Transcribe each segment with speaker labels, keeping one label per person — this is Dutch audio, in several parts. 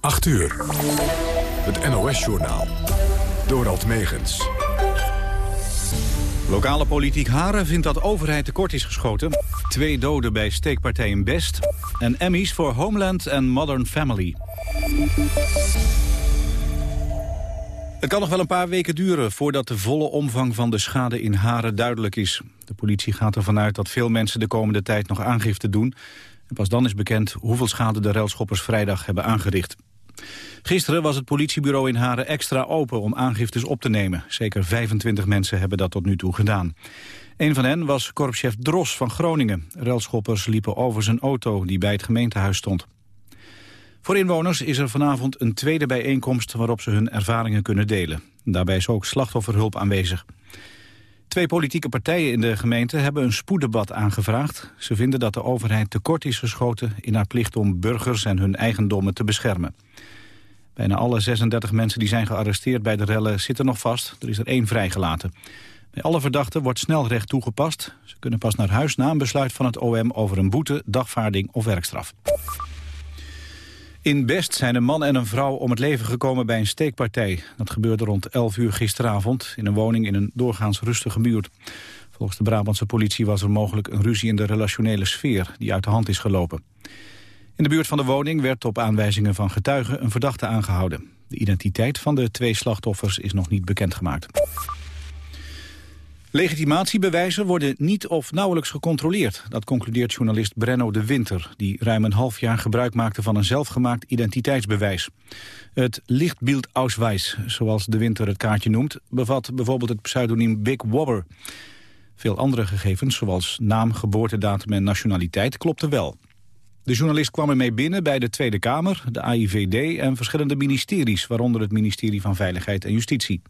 Speaker 1: 8 uur. Het NOS-journaal. Dorald Megens.
Speaker 2: Lokale politiek Haren vindt dat overheid tekort is geschoten. Twee doden bij steekpartij in Best. En Emmys voor Homeland en Modern Family. Het kan nog wel een paar weken duren voordat de volle omvang van de schade in Haren duidelijk is. De politie gaat ervan uit dat veel mensen de komende tijd nog aangifte doen. En pas dan is bekend hoeveel schade de relschoppers vrijdag hebben aangericht. Gisteren was het politiebureau in Haren extra open om aangiftes op te nemen. Zeker 25 mensen hebben dat tot nu toe gedaan. Een van hen was korpschef Dros van Groningen. Relschoppers liepen over zijn auto die bij het gemeentehuis stond. Voor inwoners is er vanavond een tweede bijeenkomst waarop ze hun ervaringen kunnen delen. Daarbij is ook slachtofferhulp aanwezig. Twee politieke partijen in de gemeente hebben een spoeddebat aangevraagd. Ze vinden dat de overheid tekort is geschoten in haar plicht om burgers en hun eigendommen te beschermen. Bijna alle 36 mensen die zijn gearresteerd bij de rellen zitten nog vast. Er is er één vrijgelaten. Bij alle verdachten wordt snelrecht toegepast. Ze kunnen pas naar huis na een besluit van het OM over een boete, dagvaarding of werkstraf. In Best zijn een man en een vrouw om het leven gekomen bij een steekpartij. Dat gebeurde rond 11 uur gisteravond in een woning in een doorgaans rustige buurt. Volgens de Brabantse politie was er mogelijk een ruzie in de relationele sfeer die uit de hand is gelopen. In de buurt van de woning werd op aanwijzingen van getuigen een verdachte aangehouden. De identiteit van de twee slachtoffers is nog niet bekendgemaakt. Legitimatiebewijzen worden niet of nauwelijks gecontroleerd. Dat concludeert journalist Brenno de Winter... die ruim een half jaar gebruik maakte van een zelfgemaakt identiteitsbewijs. Het Lichtbildausweis, zoals de Winter het kaartje noemt... bevat bijvoorbeeld het pseudoniem Big Wobber. Veel andere gegevens, zoals naam, geboortedatum en nationaliteit, klopten wel. De journalist kwam ermee binnen bij de Tweede Kamer, de AIVD... en verschillende ministeries, waaronder het ministerie van Veiligheid en Justitie.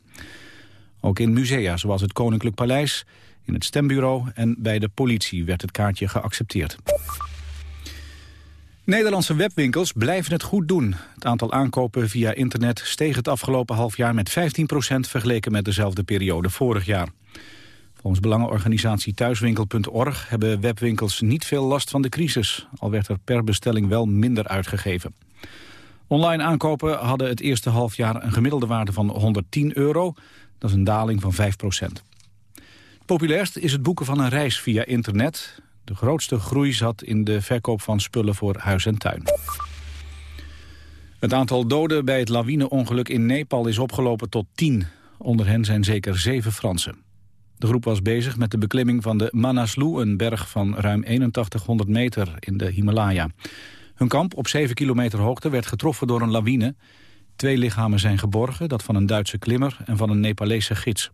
Speaker 2: Ook in musea, zoals het Koninklijk Paleis, in het stembureau en bij de politie werd het kaartje geaccepteerd. Nederlandse webwinkels blijven het goed doen. Het aantal aankopen via internet steeg het afgelopen half jaar met 15% vergeleken met dezelfde periode vorig jaar. Volgens belangenorganisatie Thuiswinkel.org hebben webwinkels niet veel last van de crisis, al werd er per bestelling wel minder uitgegeven. Online aankopen hadden het eerste halfjaar een gemiddelde waarde van 110 euro. Dat is een daling van 5 procent. Populairst is het boeken van een reis via internet. De grootste groei zat in de verkoop van spullen voor huis en tuin. Het aantal doden bij het lawineongeluk in Nepal is opgelopen tot 10. Onder hen zijn zeker zeven Fransen. De groep was bezig met de beklimming van de Manaslu, een berg van ruim 8100 meter in de Himalaya. Hun kamp op 7 kilometer hoogte werd getroffen door een lawine. Twee lichamen zijn geborgen, dat van een Duitse klimmer en van een Nepalese gids.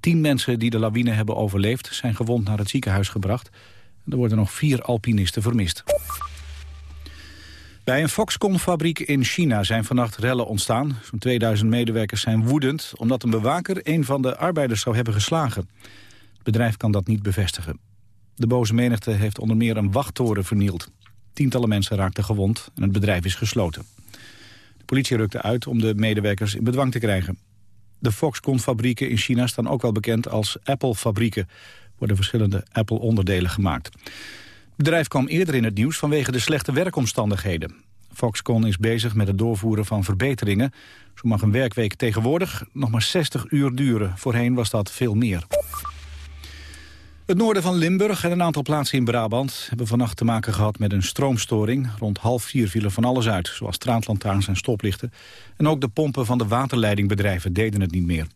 Speaker 2: Tien mensen die de lawine hebben overleefd zijn gewond naar het ziekenhuis gebracht. Er worden nog vier alpinisten vermist. Bij een Foxconn-fabriek in China zijn vannacht rellen ontstaan. Zo'n 2000 medewerkers zijn woedend omdat een bewaker een van de arbeiders zou hebben geslagen. Het bedrijf kan dat niet bevestigen. De boze menigte heeft onder meer een wachttoren vernield. Tientallen mensen raakten gewond en het bedrijf is gesloten politie rukte uit om de medewerkers in bedwang te krijgen. De Foxconn-fabrieken in China staan ook wel bekend als Apple-fabrieken. worden verschillende Apple-onderdelen gemaakt. Bedrijf kwam eerder in het nieuws vanwege de slechte werkomstandigheden. Foxconn is bezig met het doorvoeren van verbeteringen. Zo mag een werkweek tegenwoordig nog maar 60 uur duren. Voorheen was dat veel meer. Het noorden van Limburg en een aantal plaatsen in Brabant... hebben vannacht te maken gehad met een stroomstoring. Rond half vier viel er van alles uit, zoals straatlantaarns en stoplichten. En ook de pompen van de waterleidingbedrijven deden het niet meer.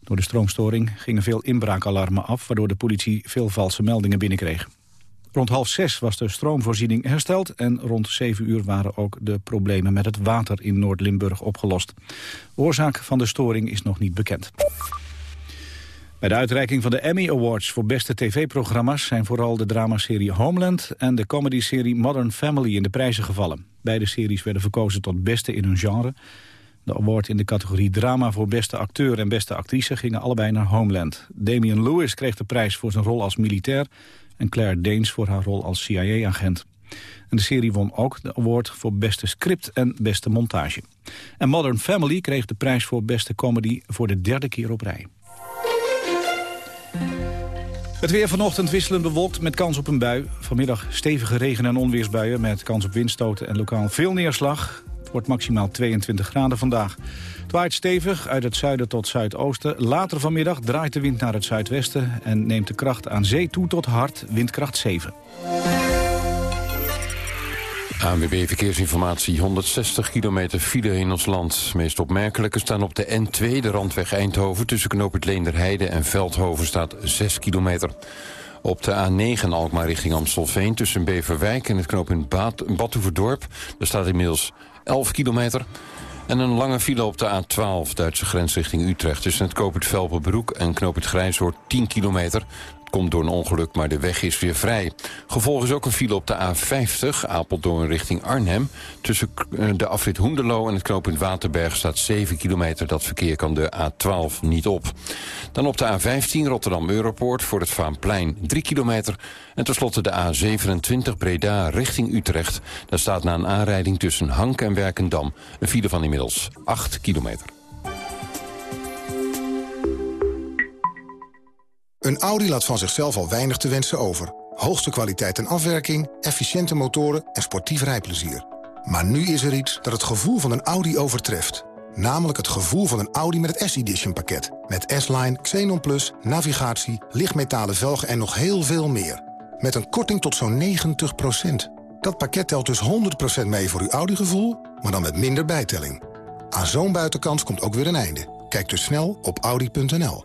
Speaker 2: Door de stroomstoring gingen veel inbraakalarmen af... waardoor de politie veel valse meldingen binnenkreeg. Rond half zes was de stroomvoorziening hersteld... en rond zeven uur waren ook de problemen met het water in Noord-Limburg opgelost. Oorzaak van de storing is nog niet bekend. Bij de uitreiking van de Emmy Awards voor beste tv-programma's... zijn vooral de dramaserie Homeland en de comedyserie Modern Family in de prijzen gevallen. Beide series werden verkozen tot beste in hun genre. De award in de categorie drama voor beste acteur en beste actrice... gingen allebei naar Homeland. Damian Lewis kreeg de prijs voor zijn rol als militair... en Claire Danes voor haar rol als CIA-agent. En de serie won ook de award voor beste script en beste montage. En Modern Family kreeg de prijs voor beste comedy voor de derde keer op rij. Het weer vanochtend wisselend bewolkt met kans op een bui. Vanmiddag stevige regen- en onweersbuien met kans op windstoten en lokaal veel neerslag. Wordt maximaal 22 graden vandaag. Het waait stevig uit het zuiden tot zuidoosten. Later vanmiddag draait de wind naar het zuidwesten... en neemt de kracht aan zee toe tot hard, windkracht 7.
Speaker 3: ANWB Verkeersinformatie, 160 kilometer file in ons land. Meest opmerkelijke staan op de N2, de randweg Eindhoven... tussen knoop het Leenderheide en Veldhoven staat 6 kilometer. Op de A9 Alkmaar richting Amstelveen tussen Beverwijk en het knooppunt Badhoevedorp... daar staat inmiddels 11 kilometer... En een lange file op de A12, Duitse grens richting Utrecht... tussen het Knoop het Velpenbroek en Knoop het Grijshoort 10 kilometer komt door een ongeluk, maar de weg is weer vrij. Gevolg is ook een file op de A50, Apeldoorn richting Arnhem. Tussen eh, de afrit Hoenderloo en het knooppunt Waterberg staat 7 kilometer. Dat verkeer kan de A12 niet op. Dan op de A15 Rotterdam-Europoort voor het Vaanplein 3 kilometer. En tenslotte de A27 Breda richting Utrecht. Daar staat na een aanrijding tussen Hank en Werkendam... een file van inmiddels 8 kilometer.
Speaker 4: Een Audi laat van zichzelf al weinig te wensen over. Hoogste kwaliteit en afwerking, efficiënte motoren en sportief rijplezier. Maar nu is er iets dat het gevoel van een Audi overtreft. Namelijk het gevoel van een Audi met het S-Edition pakket. Met S-Line, Xenon Plus, navigatie, lichtmetalen velgen en nog heel veel meer. Met een korting tot zo'n 90%. Dat pakket telt dus 100% mee voor uw Audi-gevoel, maar dan met minder bijtelling. Aan zo'n buitenkant komt ook weer een einde. Kijk dus snel op Audi.nl.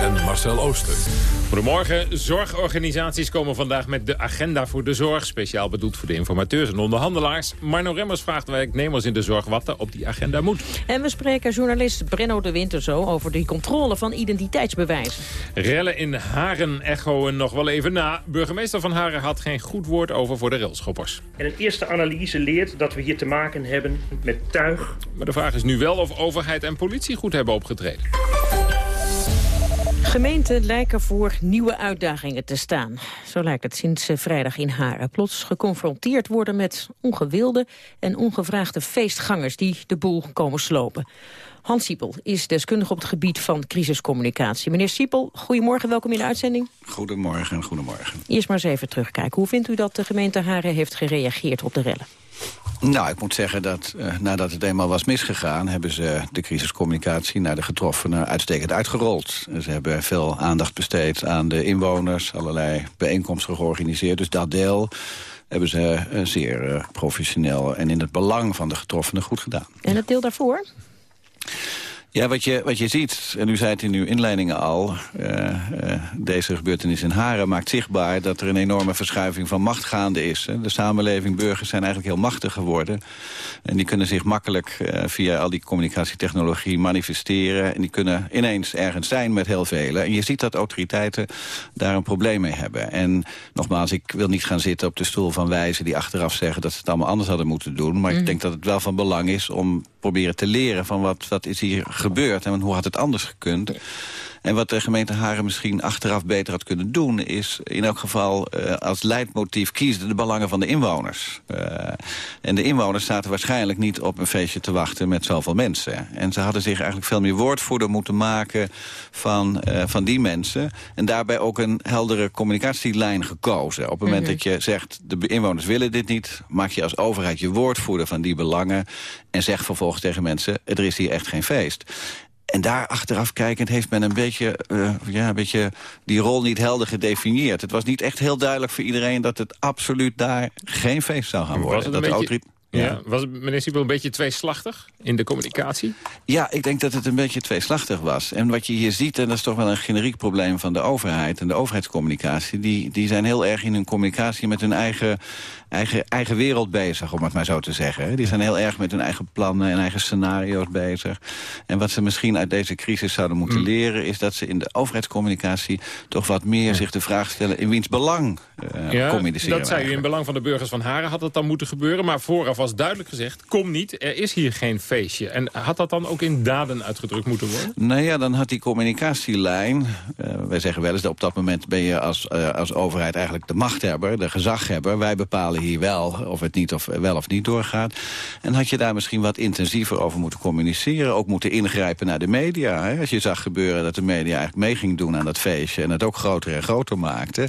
Speaker 1: en Marcel Ooster.
Speaker 5: Goedemorgen. Zorgorganisaties komen vandaag met de agenda voor de zorg. Speciaal bedoeld voor de informateurs en onderhandelaars. Marno Remmers vraagt werknemers in de zorg wat er op die agenda moet.
Speaker 6: En we spreken journalist Brenno de Winter zo over die controle van identiteitsbewijzen.
Speaker 5: Rellen in Haren echoen nog wel even na. Burgemeester van Haren had geen goed woord over voor de railschoppers.
Speaker 7: En een eerste analyse leert dat we hier te maken hebben met tuig.
Speaker 5: Maar de vraag is nu wel of overheid en politie goed hebben opgetreden.
Speaker 6: Gemeenten lijken voor nieuwe uitdagingen te staan. Zo lijkt het sinds eh, vrijdag in Haren. Plots geconfronteerd worden met ongewilde en ongevraagde feestgangers... die de boel komen slopen. Hans Siepel is deskundig op het gebied van crisiscommunicatie. Meneer Siepel, goedemorgen, welkom in de uitzending.
Speaker 8: Goedemorgen, goedemorgen.
Speaker 6: Eerst maar eens even terugkijken. Hoe vindt u dat de gemeente Haren heeft gereageerd op de rellen?
Speaker 8: Nou, ik moet zeggen dat uh, nadat het eenmaal was misgegaan... hebben ze de crisiscommunicatie naar de getroffenen uitstekend uitgerold. Ze hebben veel aandacht besteed aan de inwoners, allerlei bijeenkomsten georganiseerd. Dus dat deel hebben ze uh, zeer uh, professioneel en in het belang van de getroffenen goed gedaan.
Speaker 6: En het deel daarvoor?
Speaker 8: Wat je, wat je ziet, en u zei het in uw inleidingen al... Uh, uh, deze gebeurtenis in Haren maakt zichtbaar... dat er een enorme verschuiving van macht gaande is. De samenleving, burgers zijn eigenlijk heel machtig geworden. En die kunnen zich makkelijk uh, via al die communicatietechnologie manifesteren. En die kunnen ineens ergens zijn met heel velen. En je ziet dat autoriteiten daar een probleem mee hebben. En nogmaals, ik wil niet gaan zitten op de stoel van wijzen... die achteraf zeggen dat ze het allemaal anders hadden moeten doen. Maar mm. ik denk dat het wel van belang is om proberen te leren... van wat, wat is hier gebeurd en hoe had het anders gekund. En wat de gemeente Haren misschien achteraf beter had kunnen doen... is in elk geval uh, als leidmotief kiezen de belangen van de inwoners. Uh, en de inwoners zaten waarschijnlijk niet op een feestje te wachten met zoveel mensen. En ze hadden zich eigenlijk veel meer woordvoerder moeten maken van, uh, van die mensen. En daarbij ook een heldere communicatielijn gekozen. Op het moment mm -hmm. dat je zegt, de inwoners willen dit niet... maak je als overheid je woordvoerder van die belangen... en zeg vervolgens tegen mensen, er is hier echt geen feest. En daar achteraf kijkend heeft men een beetje, uh, ja, een beetje die rol niet helder gedefinieerd. Het was niet echt heel duidelijk voor iedereen dat het absoluut daar geen feest zou gaan worden. Dat
Speaker 5: beetje... Ja. ja. Was het, meneer Siebel, een beetje tweeslachtig in de communicatie?
Speaker 8: Ja, ik denk dat het een beetje tweeslachtig was. En wat je hier ziet, en dat is toch wel een generiek probleem van de overheid... en de overheidscommunicatie, die, die zijn heel erg in hun communicatie met hun eigen eigen, eigen wereld bezig, om het maar zo te zeggen. Die zijn heel erg met hun eigen plannen en eigen scenario's bezig. En wat ze misschien uit deze crisis zouden moeten mm. leren... is dat ze in de overheidscommunicatie toch wat meer zich de vraag stellen... in wiens belang uh,
Speaker 5: ja,
Speaker 8: communiceren
Speaker 5: dat zei u in belang van de burgers van Haren had het dan moeten gebeuren. Maar vooraf was duidelijk gezegd, kom niet, er is hier geen feestje. En had dat dan ook in daden uitgedrukt moeten worden?
Speaker 8: Nou ja, dan had die communicatielijn... Uh, wij zeggen wel eens, op dat moment ben je als, uh, als overheid eigenlijk de machthebber... de gezaghebber. Wij bepalen hier wel of het niet of, wel of niet doorgaat. En had je daar misschien wat intensiever over moeten communiceren. Ook moeten ingrijpen naar de media. Hè? Als je zag gebeuren dat de media eigenlijk mee ging doen aan dat feestje... en het ook groter en groter maakte...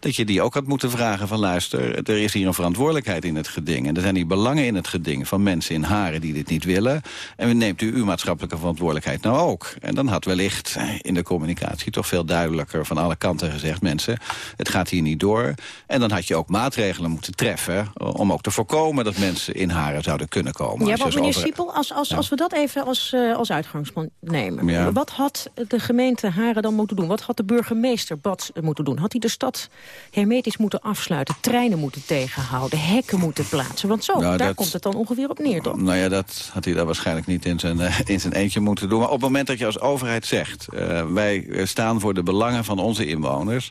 Speaker 8: dat je die ook had moeten vragen van luister... er is hier een verantwoordelijkheid in het geding. En er zijn hier belangen in het geding van mensen in Haren die dit niet willen. En neemt u uw maatschappelijke verantwoordelijkheid nou ook? En dan had wellicht in de communicatie toch veel duidelijker... van alle kanten gezegd, mensen, het gaat hier niet door. En dan had je ook maatregelen moeten treffen om ook te voorkomen dat mensen in haren zouden kunnen komen.
Speaker 6: Ja, maar meneer Siepel, als, als, als we dat even als, uh, als uitgangspunt nemen.
Speaker 8: Ja.
Speaker 6: Wat had de gemeente Haren dan moeten doen? Wat had de burgemeester Bad moeten doen? Had hij de stad hermetisch moeten afsluiten, treinen moeten tegenhouden, hekken moeten plaatsen? Want zo,
Speaker 8: Nou,
Speaker 6: daar
Speaker 8: dat-
Speaker 6: komt het dan ongeveer op neer, toch?
Speaker 8: Nou ja, dat had hij daar waarschijnlijk niet in zijn, eh, in zijn eentje moeten doen. Maar op het moment dat je als overheid zegt... eh, wij staan voor de belangen van onze inwoners...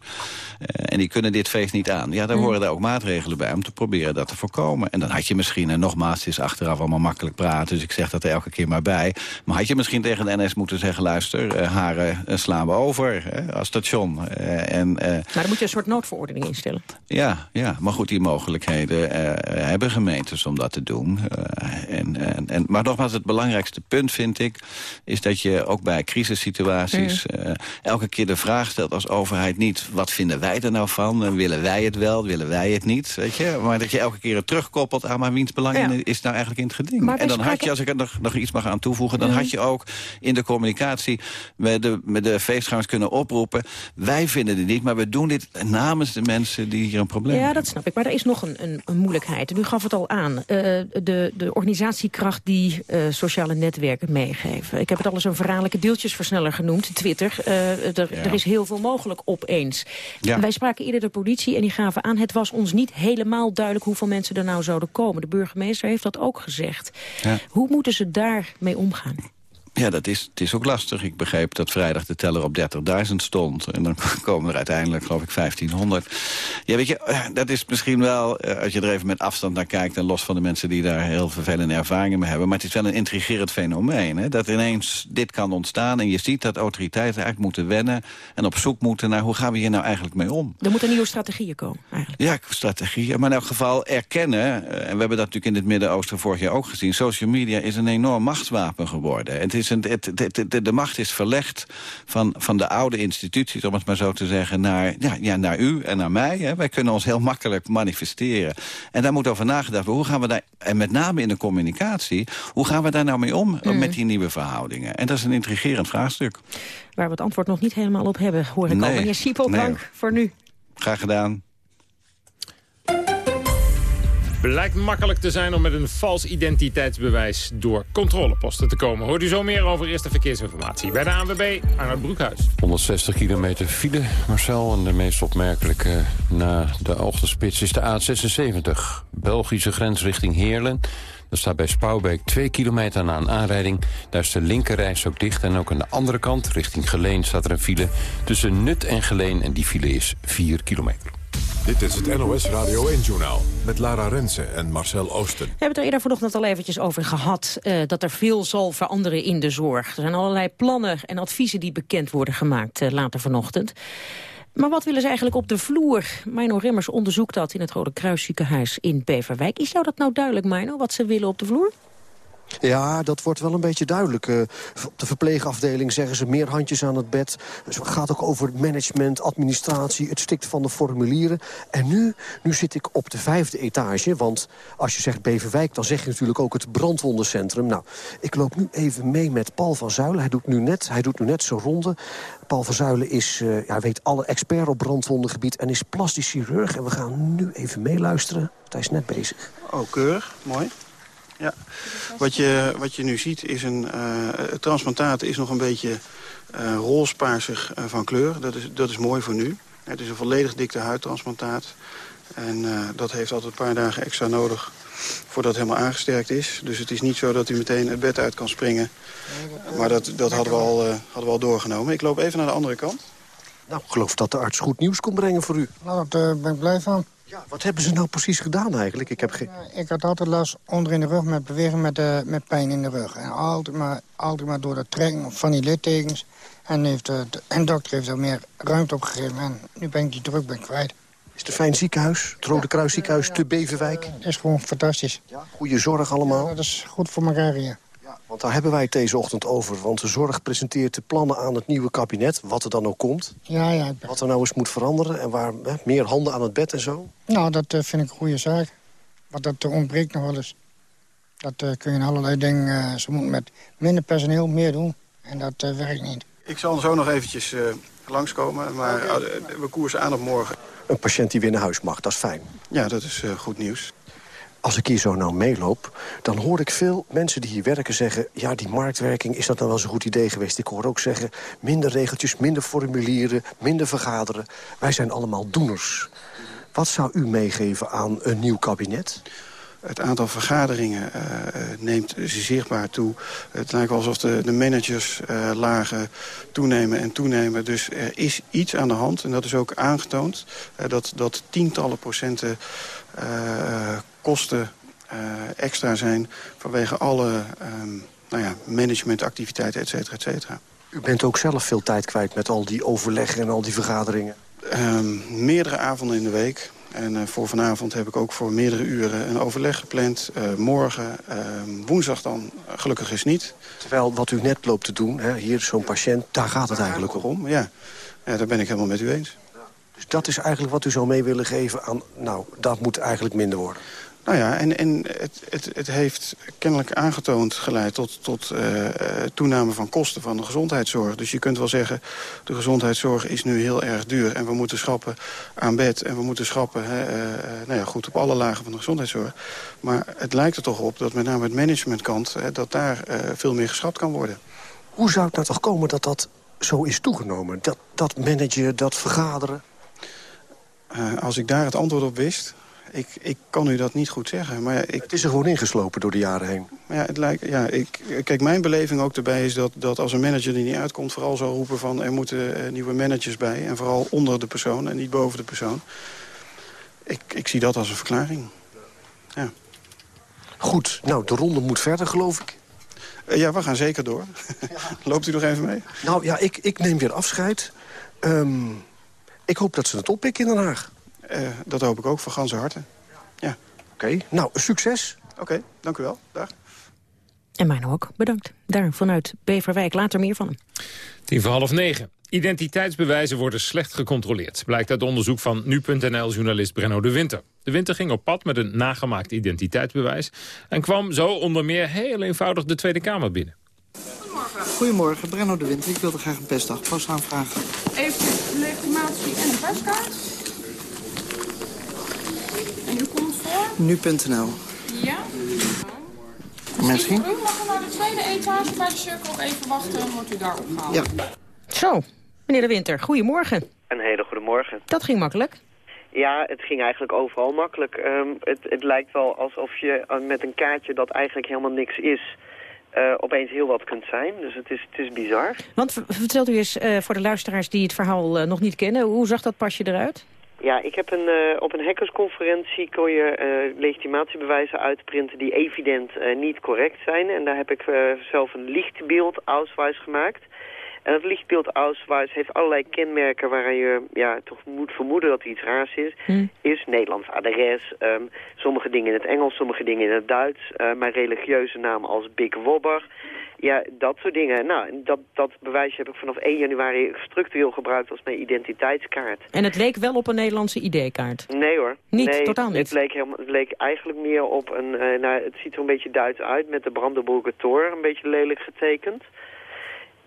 Speaker 8: eh, en die kunnen dit feest niet aan... ja, dan
Speaker 6: Mm.
Speaker 8: horen daar ook maatregelen bij om te proberen dat te voorkomen. En dan had je misschien, en nogmaals, het is achteraf allemaal makkelijk praten... dus ik zeg dat er elke keer maar bij... maar had je misschien tegen de NS moeten zeggen... luister, haren slaan we over als station. En,
Speaker 6: Maar dan moet je een soort noodverordening instellen.
Speaker 8: ja, ja, maar goed, die mogelijkheden hebben gemeentes om dat te doen. Eh, en, en, en, maar nogmaals, het belangrijkste punt vind ik... is dat je ook bij crisissituaties eh, elke keer de vraag stelt als overheid niet... wat vinden wij er nou van? Eh, willen wij het wel? Willen wij het niet? Weet je? Maar dat je elke keer het terugkoppelt aan... maar wiens belang
Speaker 6: Ja.
Speaker 8: is nou eigenlijk in het geding?
Speaker 6: Maar
Speaker 8: en dan had je, als ik er nog, nog iets mag aan toevoegen... dan had je ook in de communicatie met de, met de feestgangers kunnen oproepen... wij vinden dit niet, maar we doen dit namens de mensen die hier een probleem
Speaker 6: Ja,
Speaker 8: hebben.
Speaker 6: dat snap ik. Maar er is nog een, een, een moeilijkheid. En u gaf het al aan. Eh, de, de organisatiekracht die eh, sociale netwerken meegeven. Ik heb het al eens een verhaallijke deeltjesversneller genoemd, Twitter. Eh, er,
Speaker 9: Ja.
Speaker 6: is heel veel mogelijk opeens.
Speaker 9: Ja.
Speaker 6: Wij spraken eerder de politie en die gaven aan... het was ons niet helemaal duidelijk hoeveel mensen er nou zouden komen. De burgemeester heeft dat ook gezegd.
Speaker 8: Ja.
Speaker 6: Hoe moeten ze daarmee omgaan?
Speaker 8: Ja, dat is, het is ook lastig. Ik begreep dat vrijdag de teller op 30.000 stond. En dan komen er uiteindelijk, geloof ik, 1500. Ja, weet je, eh, dat is misschien wel, eh, als je er even met afstand naar kijkt... en los van de mensen die daar heel vervelende ervaringen mee hebben... maar het is wel een intrigerend fenomeen. Hè? Dat ineens dit kan ontstaan en je ziet dat autoriteiten eigenlijk moeten wennen... en op zoek moeten naar hoe gaan we hier nou eigenlijk mee om.
Speaker 6: Er moeten nieuwe strategieën komen, eigenlijk.
Speaker 8: Ja, strategie. Maar in elk geval erkennen, eh, en we hebben dat natuurlijk in het Midden-Oosten vorig jaar ook gezien... social media is een enorm machtswapen geworden. Het is een, het, het- het- de, de macht is verlegd van, van de oude instituties, om het maar zo te zeggen... naar, ja, ja, naar u en naar mij. Hè. Wij kunnen ons heel makkelijk manifesteren. En daar moet over nagedacht worden. Hoe gaan we daar, en met name in de communicatie... hoe gaan we daar nou mee om,
Speaker 6: Mm.
Speaker 8: met die nieuwe verhoudingen? En dat is een intrigerend vraagstuk.
Speaker 6: Waar we het antwoord nog niet helemaal op hebben, hoor ik al.
Speaker 8: Nee.
Speaker 6: Meneer Siepel,
Speaker 8: Nee.
Speaker 6: dank voor nu.
Speaker 8: Graag gedaan.
Speaker 5: Blijkt makkelijk te zijn om met een vals identiteitsbewijs door controleposten te komen. Hoort u zo meer over eerste verkeersinformatie. Bij de ANWB, Arnold Broekhuis.
Speaker 10: 160 kilometer file, Marcel. En de meest opmerkelijke na de ochtendspits is de A76. Belgische grens richting Heerlen. Dat staat bij Spouwbeek 2 kilometer na een aanrijding. Daar is de linkerreis ook dicht. En ook aan de andere kant, richting Geleen, staat er een file... tussen Nut en Geleen. En die file is 4 kilometer.
Speaker 1: Dit is het NOS Radio 1-journaal met Lara Rensen en Marcel Oosten.
Speaker 6: We hebben het er eerder vanochtend al eventjes over gehad... Uh, dat er veel zal veranderen in de zorg. Er zijn allerlei plannen en adviezen die bekend worden gemaakt uh, later vanochtend. Maar wat willen ze eigenlijk op de vloer? Mino Remmers onderzoekt dat in het Rode Kruisziekenhuis in Beverwijk. Is jou dat nou duidelijk, Mino, wat ze willen op de vloer?
Speaker 9: Ja, dat wordt wel een beetje duidelijk. Uh, op de verpleegafdeling zeggen ze meer handjes aan het bed. Dus het gaat ook over management, administratie, het stikt van de formulieren. En nu, nu zit ik op de vijfde etage, want als je zegt Beverwijk... dan zeg je natuurlijk ook het brandwondencentrum. Nou, ik loop nu even mee met Paul van Zuilen. Hij doet nu net, hij doet nu net zijn ronde. Paul van Zuilen is, uh, ja, weet alle expert op brandwondengebied... en is plastisch chirurg. En we gaan nu even meeluisteren. Hij is net bezig.
Speaker 11: Oh, keurig. Mooi. Ja, wat je, wat je nu ziet is een... Uh, het transplantaat is nog een beetje uh, roosparsig uh, van kleur. Dat is, dat is mooi voor nu. Het is een volledig dikte huidtransplantaat. En dat heeft altijd een paar dagen extra nodig voordat het helemaal aangesterkt is. Dus het is niet zo dat u meteen het bed uit kan springen. Maar dat, dat hadden, we al, hadden we al doorgenomen. Ik loop even naar de andere kant.
Speaker 9: Nou, ik geloof dat de arts goed nieuws kon brengen voor u.
Speaker 12: Nou, daar ben ik blij van.
Speaker 9: Ja, wat hebben ze nou precies gedaan eigenlijk? Ik, heb geen...
Speaker 12: ik had altijd last onder in de rug met bewegen met, uh, met pijn in de rug. En altijd maar, altijd maar door het trekken van die littekens. En heeft, uh, de, en dokter heeft er meer ruimte op gegeven. En nu ben ik die druk ben kwijt.
Speaker 9: Is het een fijn ziekenhuis? Het Rode Kruis ziekenhuis te Beverwijk?
Speaker 12: Het is gewoon fantastisch.
Speaker 9: Ja, goede zorg allemaal?
Speaker 12: Ja, dat is goed voor elkaar hier.
Speaker 9: Want daar hebben wij het deze ochtend over. Want de zorg presenteert de plannen aan het nieuwe kabinet. Wat er dan ook komt.
Speaker 12: Ja, ja.
Speaker 9: Wat er nou eens moet veranderen. En waar hè, meer handen aan het bed en zo.
Speaker 12: Nou, dat uh, vind ik een goede zaak. Want dat uh, ontbreekt nog wel eens. Dat uh, kun je in allerlei dingen... ze moeten met minder personeel meer doen. En dat werkt niet.
Speaker 11: Ik zal zo nog eventjes langskomen. Maar we koersen aan op morgen.
Speaker 9: Een patiënt die weer naar huis mag, dat is fijn.
Speaker 11: Ja, dat is goed nieuws
Speaker 9: als ik hier zo nou meeloop, dan hoor ik veel mensen die hier werken zeggen... ja, die marktwerking, is dat nou wel zo'n goed idee geweest? Ik hoor ook zeggen, minder regeltjes, minder formulieren, minder vergaderen. Wij zijn allemaal doeners. Wat zou u meegeven aan een nieuw kabinet?
Speaker 11: Het aantal vergaderingen uh, neemt zichtbaar toe. Het lijkt alsof de, de managers uh, lagen toenemen en toenemen. Dus er is iets aan de hand. En dat is ook aangetoond. dat, dat tientallen procenten kosten extra zijn... vanwege alle um, nou ja, managementactiviteiten, et cetera, et cetera.
Speaker 9: U bent ook zelf veel tijd kwijt met al die overleggen en al die vergaderingen?
Speaker 11: Um, meerdere avonden in de week. En uh, voor vanavond heb ik ook voor meerdere uren een overleg gepland. Uh, morgen, uh, woensdag dan, gelukkig is niet.
Speaker 9: Terwijl wat u net loopt te doen, hè, hier zo'n patiënt, daar gaat het eigenlijk om.
Speaker 11: Ja. ja, daar ben ik helemaal met u eens.
Speaker 9: Dus dat is eigenlijk wat u zou mee willen geven aan... nou, dat moet eigenlijk minder worden.
Speaker 11: Nou ja, en, en het, het, het heeft kennelijk aangetoond geleid tot, tot uh, toename van kosten van de gezondheidszorg. Dus je kunt wel zeggen, de gezondheidszorg is nu heel erg duur... en we moeten schrappen aan bed en we moeten schrappen hè, uh, nou ja, goed, op alle lagen van de gezondheidszorg. Maar het lijkt er toch op dat met name het managementkant... Hè, dat daar uh, veel meer geschrapt kan worden.
Speaker 9: Hoe zou het nou toch komen dat dat zo is toegenomen? Dat, dat managen, dat vergaderen?
Speaker 11: als ik daar het antwoord op wist ik, ik kan u dat niet goed zeggen. Maar ik...
Speaker 9: Het is er gewoon ingeslopen door de jaren heen.
Speaker 11: Ja, het lijkt, ja, ik, kijk, mijn beleving ook erbij is dat, dat als een manager die niet uitkomt... vooral zal roepen van er moeten uh, nieuwe managers bij. En vooral onder de persoon en niet boven de persoon. Ik, ik zie dat als een verklaring. Ja.
Speaker 9: Goed, nou, de ronde moet verder, geloof ik.
Speaker 11: Uh, ja, we gaan zeker door. Ja. Loopt u nog even mee?
Speaker 9: Nou ja, ik, ik neem weer afscheid. Um, ik hoop dat ze het oppikken in Den Haag.
Speaker 11: Uh, dat hoop ik ook van ganse harte. Ja.
Speaker 9: Oké, okay. nou, succes.
Speaker 11: Oké, okay, dank u wel. Dag.
Speaker 6: En mij ook, bedankt. Daar vanuit Beverwijk, later meer van hem.
Speaker 5: Tien voor half negen. Identiteitsbewijzen worden slecht gecontroleerd. Blijkt uit onderzoek van nu.nl-journalist Brenno de Winter. De Winter ging op pad met een nagemaakt identiteitsbewijs... en kwam zo onder meer heel eenvoudig de Tweede Kamer binnen.
Speaker 13: Goedemorgen. Goedemorgen, Brenno de Winter. Ik wilde graag een pestdagpas aanvragen.
Speaker 14: Even de legitimatie en de paskaart. En u komt voor?
Speaker 13: Nu.nl.
Speaker 15: Ja?
Speaker 13: Merci.
Speaker 15: U mag naar de tweede etage bij de cirkel even wachten. Dan wordt u daar opgehaald.
Speaker 13: Ja.
Speaker 6: Zo, meneer De Winter, goedemorgen.
Speaker 14: Een hele goede morgen.
Speaker 6: Dat ging makkelijk.
Speaker 14: Ja, het ging eigenlijk overal makkelijk. Ehm, het, het lijkt wel alsof je eh, met een kaartje dat eigenlijk helemaal niks is... eh, opeens heel wat kunt zijn. Dus het is, het is bizar.
Speaker 6: Want vertelt u eens eh, voor de luisteraars die het verhaal nog niet kennen... hoe zag dat pasje eruit?
Speaker 14: Ja, ik heb een, eh, op een hackersconferentie kon je eh, legitimatiebewijzen uitprinten die evident eh, niet correct zijn. En daar heb ik zelf een lichtbeeld-ausweis gemaakt. En dat lichtbeeld-ausweis heeft allerlei kenmerken waaraan je ja, toch moet vermoeden dat er iets raars is. Is Nederlands adres, ehm, sommige dingen in het Engels, sommige dingen in het Duits. mijn religieuze naam als Big Wobber. Ja, dat soort dingen. Nou, dat, dat bewijsje heb ik vanaf 1 januari structureel gebruikt als mijn identiteitskaart.
Speaker 6: En het leek wel op een Nederlandse ID-kaart.
Speaker 14: Nee hoor.
Speaker 6: Niet,
Speaker 14: nee,
Speaker 6: totaal niet.
Speaker 14: Het leek, helemaal, het leek eigenlijk meer op een... eh, nou, het ziet er een beetje Duits uit met de Brandenburger Tor. Een beetje lelijk getekend.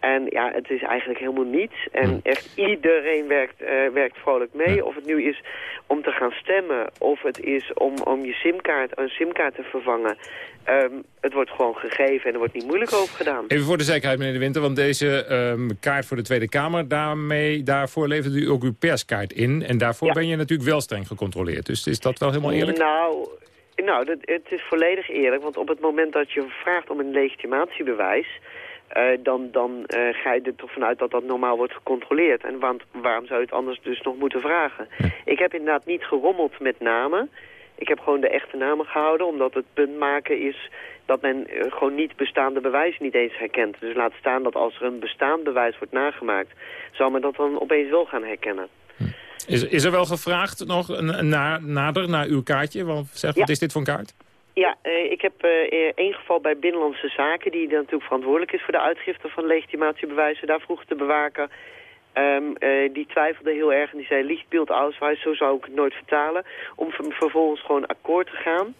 Speaker 14: En ja, het is eigenlijk helemaal niets. En echt iedereen werkt, eh, werkt vrolijk mee. Of het nu is om te gaan stemmen. Of het is om, om je simkaart, een simkaart te vervangen. Ehm, het wordt gewoon gegeven en er wordt niet moeilijk over gedaan.
Speaker 5: Even voor de zekerheid, meneer De Winter, want deze ehm, kaart voor de Tweede Kamer... Daarmee, daarvoor levert u ook uw perskaart in. En daarvoor ben je natuurlijk wel streng gecontroleerd. Dus is dat wel helemaal eerlijk?
Speaker 14: Nou, nou dat, het is volledig eerlijk. Want op het moment dat je vraagt om een legitimatiebewijs... eh, dan, dan eh, ga je er toch vanuit dat dat normaal wordt gecontroleerd. En want, waarom zou je het anders dus nog moeten vragen? Ik heb inderdaad niet gerommeld met namen. Ik heb gewoon de echte namen gehouden, omdat het punt maken is dat men eh, gewoon niet bestaande bewijzen niet eens herkent. Dus laat staan dat als er een bestaand bewijs wordt nagemaakt, zal men dat dan opeens wel gaan herkennen.
Speaker 5: Is, is er wel gevraagd nog na, nader naar uw kaartje? Want zeg, wat is dit voor een kaart?
Speaker 14: Ja, eh, ik heb eh, één geval bij Binnenlandse Zaken... die natuurlijk verantwoordelijk is voor de uitgifte van legitimatiebewijzen. Daar vroeg de bewaker... ehm, eh, die twijfelde heel erg en die zei lichtbeeldauswijs, zo zou ik het nooit vertalen. Om ver- vervolgens gewoon akkoord te gaan.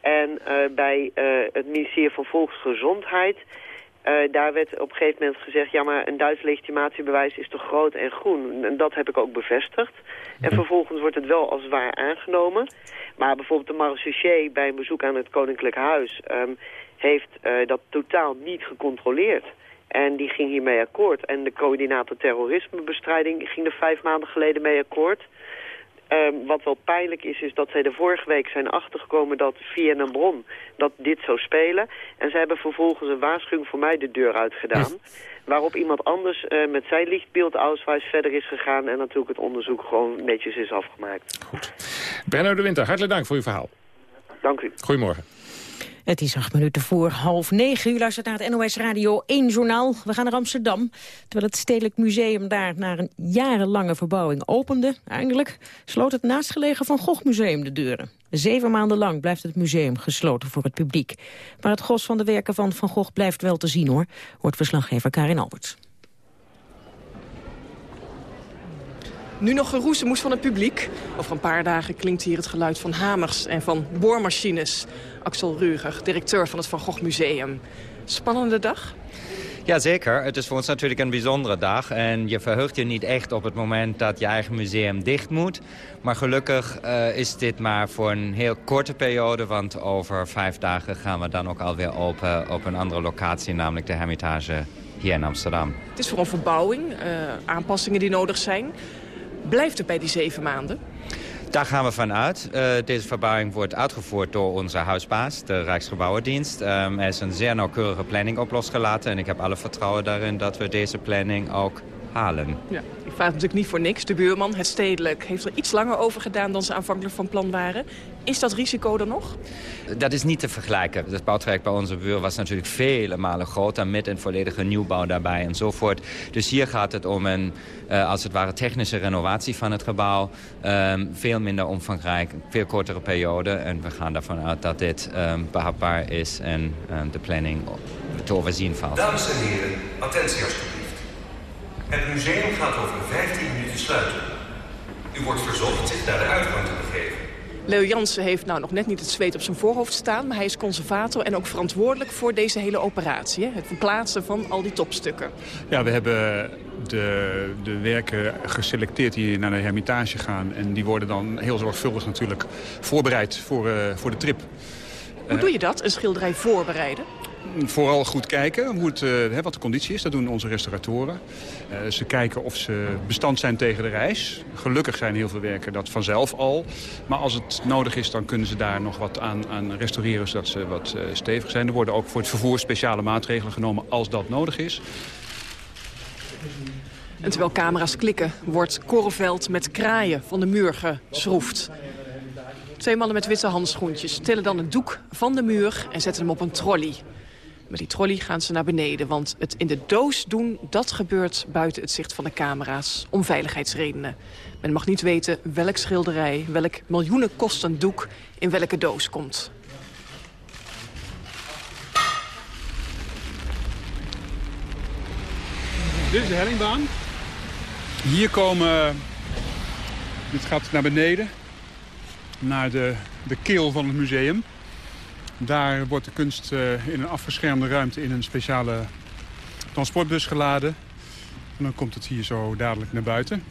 Speaker 14: En eh, bij eh, het ministerie van Volksgezondheid... eh, daar werd op een gegeven moment gezegd... ja, maar een Duits legitimatiebewijs is toch groot en groen. En dat heb ik ook bevestigd. En vervolgens wordt het wel als waar aangenomen. Maar bijvoorbeeld de marechaussee bij een bezoek aan het Koninklijk Huis... ehm, heeft eh, dat totaal niet gecontroleerd. En die ging hiermee akkoord. En de coördinator terrorismebestrijding ging er vijf maanden geleden mee akkoord. Ehm, wat wel pijnlijk is, is dat zij de vorige week zijn achtergekomen dat via een bron dat dit zou spelen. En zij hebben vervolgens een waarschuwing voor mij de deur uitgedaan. Waarop iemand anders eh, met zijn lichtbeeldauswijs verder is gegaan en natuurlijk het onderzoek gewoon netjes is afgemaakt.
Speaker 5: Benno De Winter, hartelijk dank voor uw verhaal.
Speaker 14: Dank u.
Speaker 5: Goedemorgen.
Speaker 6: Het is acht minuten voor half negen. U luistert naar het NOS Radio 1 journaal. We gaan naar Amsterdam. Terwijl het Stedelijk Museum daar na een jarenlange verbouwing opende... eindelijk sloot het naastgelegen Van Gogh Museum de deuren. Zeven maanden lang blijft het museum gesloten voor het publiek. Maar het gros van de werken van Van Gogh blijft wel te zien, hoor. Hoort verslaggever Karin Alberts.
Speaker 16: Nu nog geroezemoes van het publiek. Over een paar dagen klinkt hier het geluid van hamers en van boormachines. Axel Ruger, directeur van het Van Gogh Museum. Spannende dag?
Speaker 17: Jazeker, het is voor ons natuurlijk een bijzondere dag. En je verheugt je niet echt op het moment dat je eigen museum dicht moet. Maar gelukkig eh, is dit maar voor een heel korte periode. Want over vijf dagen gaan we dan ook alweer open op een andere locatie. Namelijk de Hermitage hier in Amsterdam.
Speaker 16: Het is voor een verbouwing, eh, aanpassingen die nodig zijn. Blijft het bij die zeven maanden?
Speaker 17: Daar gaan we van uit. Eh, deze verbouwing wordt uitgevoerd door onze huisbaas, de Rijksgebouwendienst. Ehm, er is een zeer nauwkeurige planning op losgelaten. En ik heb alle vertrouwen daarin dat we deze planning ook halen.
Speaker 16: Ja, ik vraag natuurlijk niet voor niks. De buurman, het stedelijk, heeft er iets langer over gedaan dan ze aanvankelijk van plan waren. Is dat risico er nog?
Speaker 17: Dat is niet te vergelijken. Het bouwtraject bij onze buur was natuurlijk vele malen groter... met een volledige nieuwbouw daarbij enzovoort. Dus hier gaat het om een, uh, als het ware, technische renovatie van het gebouw. Um, veel minder omvangrijk, veel kortere periode. En we gaan ervan uit dat dit um, behapbaar is en um, de planning te overzien valt.
Speaker 18: Dames en heren, attentie. Het museum gaat over 15 minuten sluiten. U wordt verzocht zich naar de uitgang te begeven.
Speaker 16: Leo Jansen heeft nou nog net niet het zweet op zijn voorhoofd staan... maar hij is conservator en ook verantwoordelijk voor deze hele operatie. Hè? Het verplaatsen van al die topstukken.
Speaker 19: Ja, we hebben de, de werken geselecteerd die naar de Hermitage gaan. En die worden dan heel zorgvuldig natuurlijk voorbereid voor, uh, voor de trip.
Speaker 16: Hoe doe je dat, een schilderij voorbereiden?
Speaker 19: Vooral goed kijken hoe het, uh, wat de conditie is. Dat doen onze restauratoren. Uh, ze kijken of ze bestand zijn tegen de reis. Gelukkig zijn heel veel werken dat vanzelf al. Maar als het nodig is, dan kunnen ze daar nog wat aan, aan restaureren... zodat ze wat uh, stevig zijn. Er worden ook voor het vervoer speciale maatregelen genomen als dat nodig is.
Speaker 16: Terwijl camera's klikken, wordt Korreveld met kraaien van de muur geschroefd. Twee mannen met witte handschoentjes tillen dan een doek van de muur en zetten hem op een trolley. Met die trolley gaan ze naar beneden, want het in de doos doen... dat gebeurt buiten het zicht van de camera's, om veiligheidsredenen. Men mag niet weten welk schilderij, welk miljoenen kostend doek... in welke doos komt.
Speaker 19: Dit is de hellingbaan. Hier komen... Dit gaat naar beneden. Naar de, de keel van het museum. Daar wordt de kunst uh, in een afgeschermde ruimte in een speciale transportbus geladen. En dan komt het hier zo dadelijk naar buiten.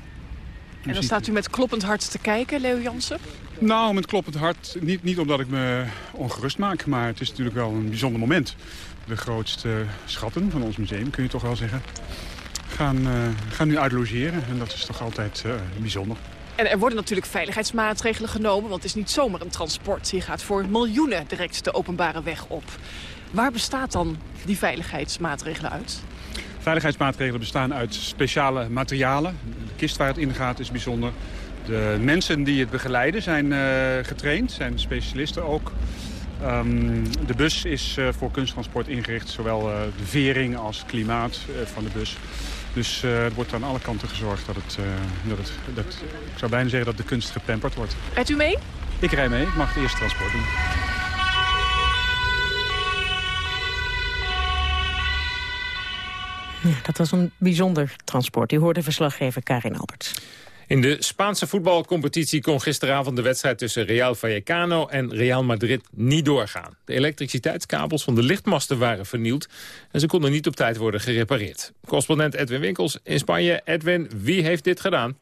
Speaker 16: En dan staat u met kloppend hart te kijken, Leo Jansen?
Speaker 19: Nou, met kloppend hart. Niet, niet omdat ik me ongerust maak, maar het is natuurlijk wel een bijzonder moment. De grootste schatten van ons museum, kun je toch wel zeggen, gaan, uh, gaan nu uitlogeren. En dat is toch altijd uh, bijzonder.
Speaker 16: En er worden natuurlijk veiligheidsmaatregelen genomen, want het is niet zomaar een transport. Je gaat voor miljoenen direct de openbare weg op. Waar bestaat dan die veiligheidsmaatregelen uit?
Speaker 19: Veiligheidsmaatregelen bestaan uit speciale materialen. De kist waar het in gaat is bijzonder. De mensen die het begeleiden zijn uh, getraind, zijn specialisten ook. Um, de bus is uh, voor kunsttransport ingericht, zowel uh, de vering als klimaat van de bus. Dus uh, er wordt aan alle kanten gezorgd dat het, uh, dat het, dat, ik zou bijna zeggen dat de kunst gepamperd wordt.
Speaker 16: Rijdt u mee?
Speaker 19: Ik rij mee, ik mag het eerste transport doen.
Speaker 6: Ja, dat was een bijzonder transport. U hoorde verslaggever Karin Alberts.
Speaker 5: In de Spaanse voetbalcompetitie kon gisteravond de wedstrijd tussen Real Vallecano en Real Madrid niet doorgaan. De elektriciteitskabels van de lichtmasten waren vernield en ze konden niet op tijd worden gerepareerd. Correspondent Edwin Winkels in Spanje. Edwin, wie heeft dit gedaan?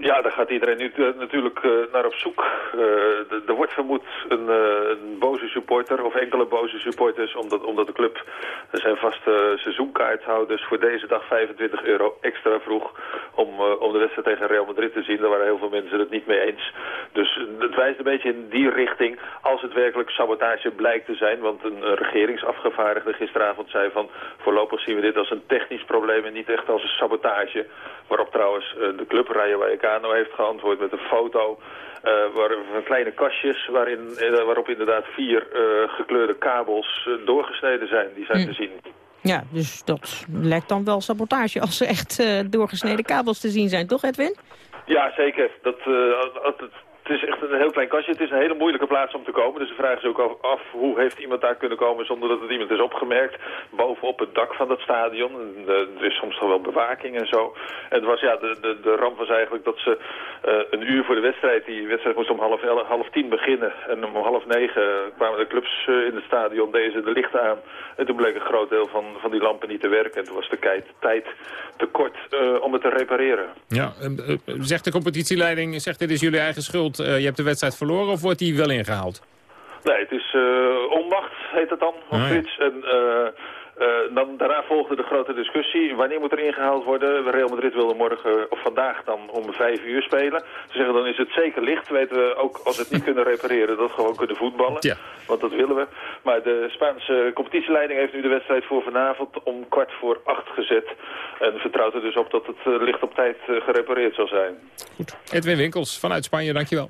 Speaker 20: Ja, daar gaat iedereen nu uh, natuurlijk uh, naar op zoek. Uh, er wordt vermoed een, een, boze supporter of enkele boze supporters... omdat, omdat de club zijn vaste seizoenkaarthouders voor deze dag 25 euro extra vroeg... om, om de wedstrijd tegen Real Madrid te zien. Daar waren heel veel mensen het niet mee eens. Dus het wijst een beetje in die richting als het werkelijk sabotage blijkt te zijn. Want een, een regeringsafgevaardigde gisteravond zei van... voorlopig zien we dit als een technisch probleem en niet echt als een sabotage. Waarop trouwens de club Rayo Heeft geantwoord met een foto uh, waar, van kleine kastjes waarin, uh, waarop inderdaad vier uh, gekleurde kabels doorgesneden zijn. Die zijn mm. te zien.
Speaker 6: Ja, dus dat lijkt dan wel sabotage als er echt doorgesneden kabels te zien zijn, toch Edwin?
Speaker 20: Ja, zeker. Dat, het, het is echt een heel klein kastje. Het is een hele moeilijke plaats om te komen. Dus de vraag is ook af hoe heeft iemand daar kunnen komen zonder dat het iemand is opgemerkt. Bovenop het dak van dat stadion. En, er is soms toch wel bewaking en zo. En het was, ja, de, de, de ramp was eigenlijk dat ze uh, een uur voor de wedstrijd, die wedstrijd moest om half, half tien beginnen. En om half negen kwamen de clubs uh, in het stadion, deze de lichten aan. En toen bleek een groot deel van, van die lampen niet te werken. En toen was de tijd te kort om het te repareren.
Speaker 5: Ja, zegt de competitieleiding, zegt dit is jullie eigen schuld. Uh, je hebt de wedstrijd verloren of wordt die wel ingehaald?
Speaker 20: Nee, het is uh, onmacht, heet het dan, of oh, ja. En uh, uh, dan, daarna volgde de grote discussie. Wanneer moet er ingehaald worden? Real Madrid wilde morgen of vandaag dan om vijf uur spelen. Ze zeggen dan is het zeker licht. Weten we ook als we het niet kunnen repareren dat we gewoon kunnen voetballen.
Speaker 5: Ja.
Speaker 20: Want dat willen we. Maar de Spaanse competitieleiding heeft nu de wedstrijd voor vanavond om kwart voor acht gezet. En vertrouwt er dus op dat het uh, licht op tijd gerepareerd zal zijn.
Speaker 5: Goed. Edwin Winkels vanuit Spanje, dankjewel.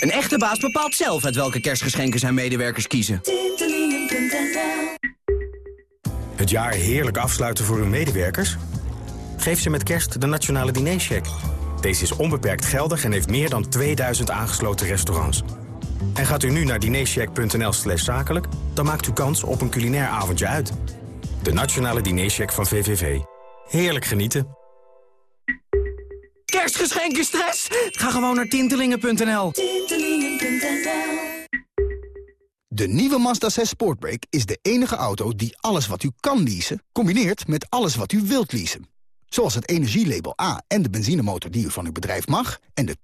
Speaker 21: Een echte baas bepaalt zelf uit welke kerstgeschenken zijn medewerkers kiezen.
Speaker 22: Het jaar heerlijk afsluiten voor uw medewerkers? Geef ze met kerst de Nationale Dinercheck. Deze is onbeperkt geldig en heeft meer dan 2000 aangesloten restaurants. En gaat u nu naar dinercheck.nl slash zakelijk... dan maakt u kans op een culinair avondje uit. De Nationale Dinercheck van VVV. Heerlijk genieten.
Speaker 23: Kerstgeschenken stress? Ga gewoon naar tintelingen.nl.
Speaker 4: De nieuwe Mazda 6 Sportbrake is de enige auto die alles wat u kan leasen... combineert met alles wat u wilt leasen. Zoals het energielabel A en de benzinemotor die u van uw bedrijf mag... en de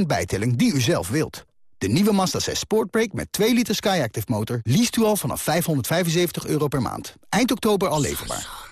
Speaker 4: 20% bijtelling die u zelf wilt. De nieuwe Mazda 6 Sportbrake met 2 liter Skyactiv motor... leest u al vanaf 575 euro per maand. Eind oktober al leverbaar.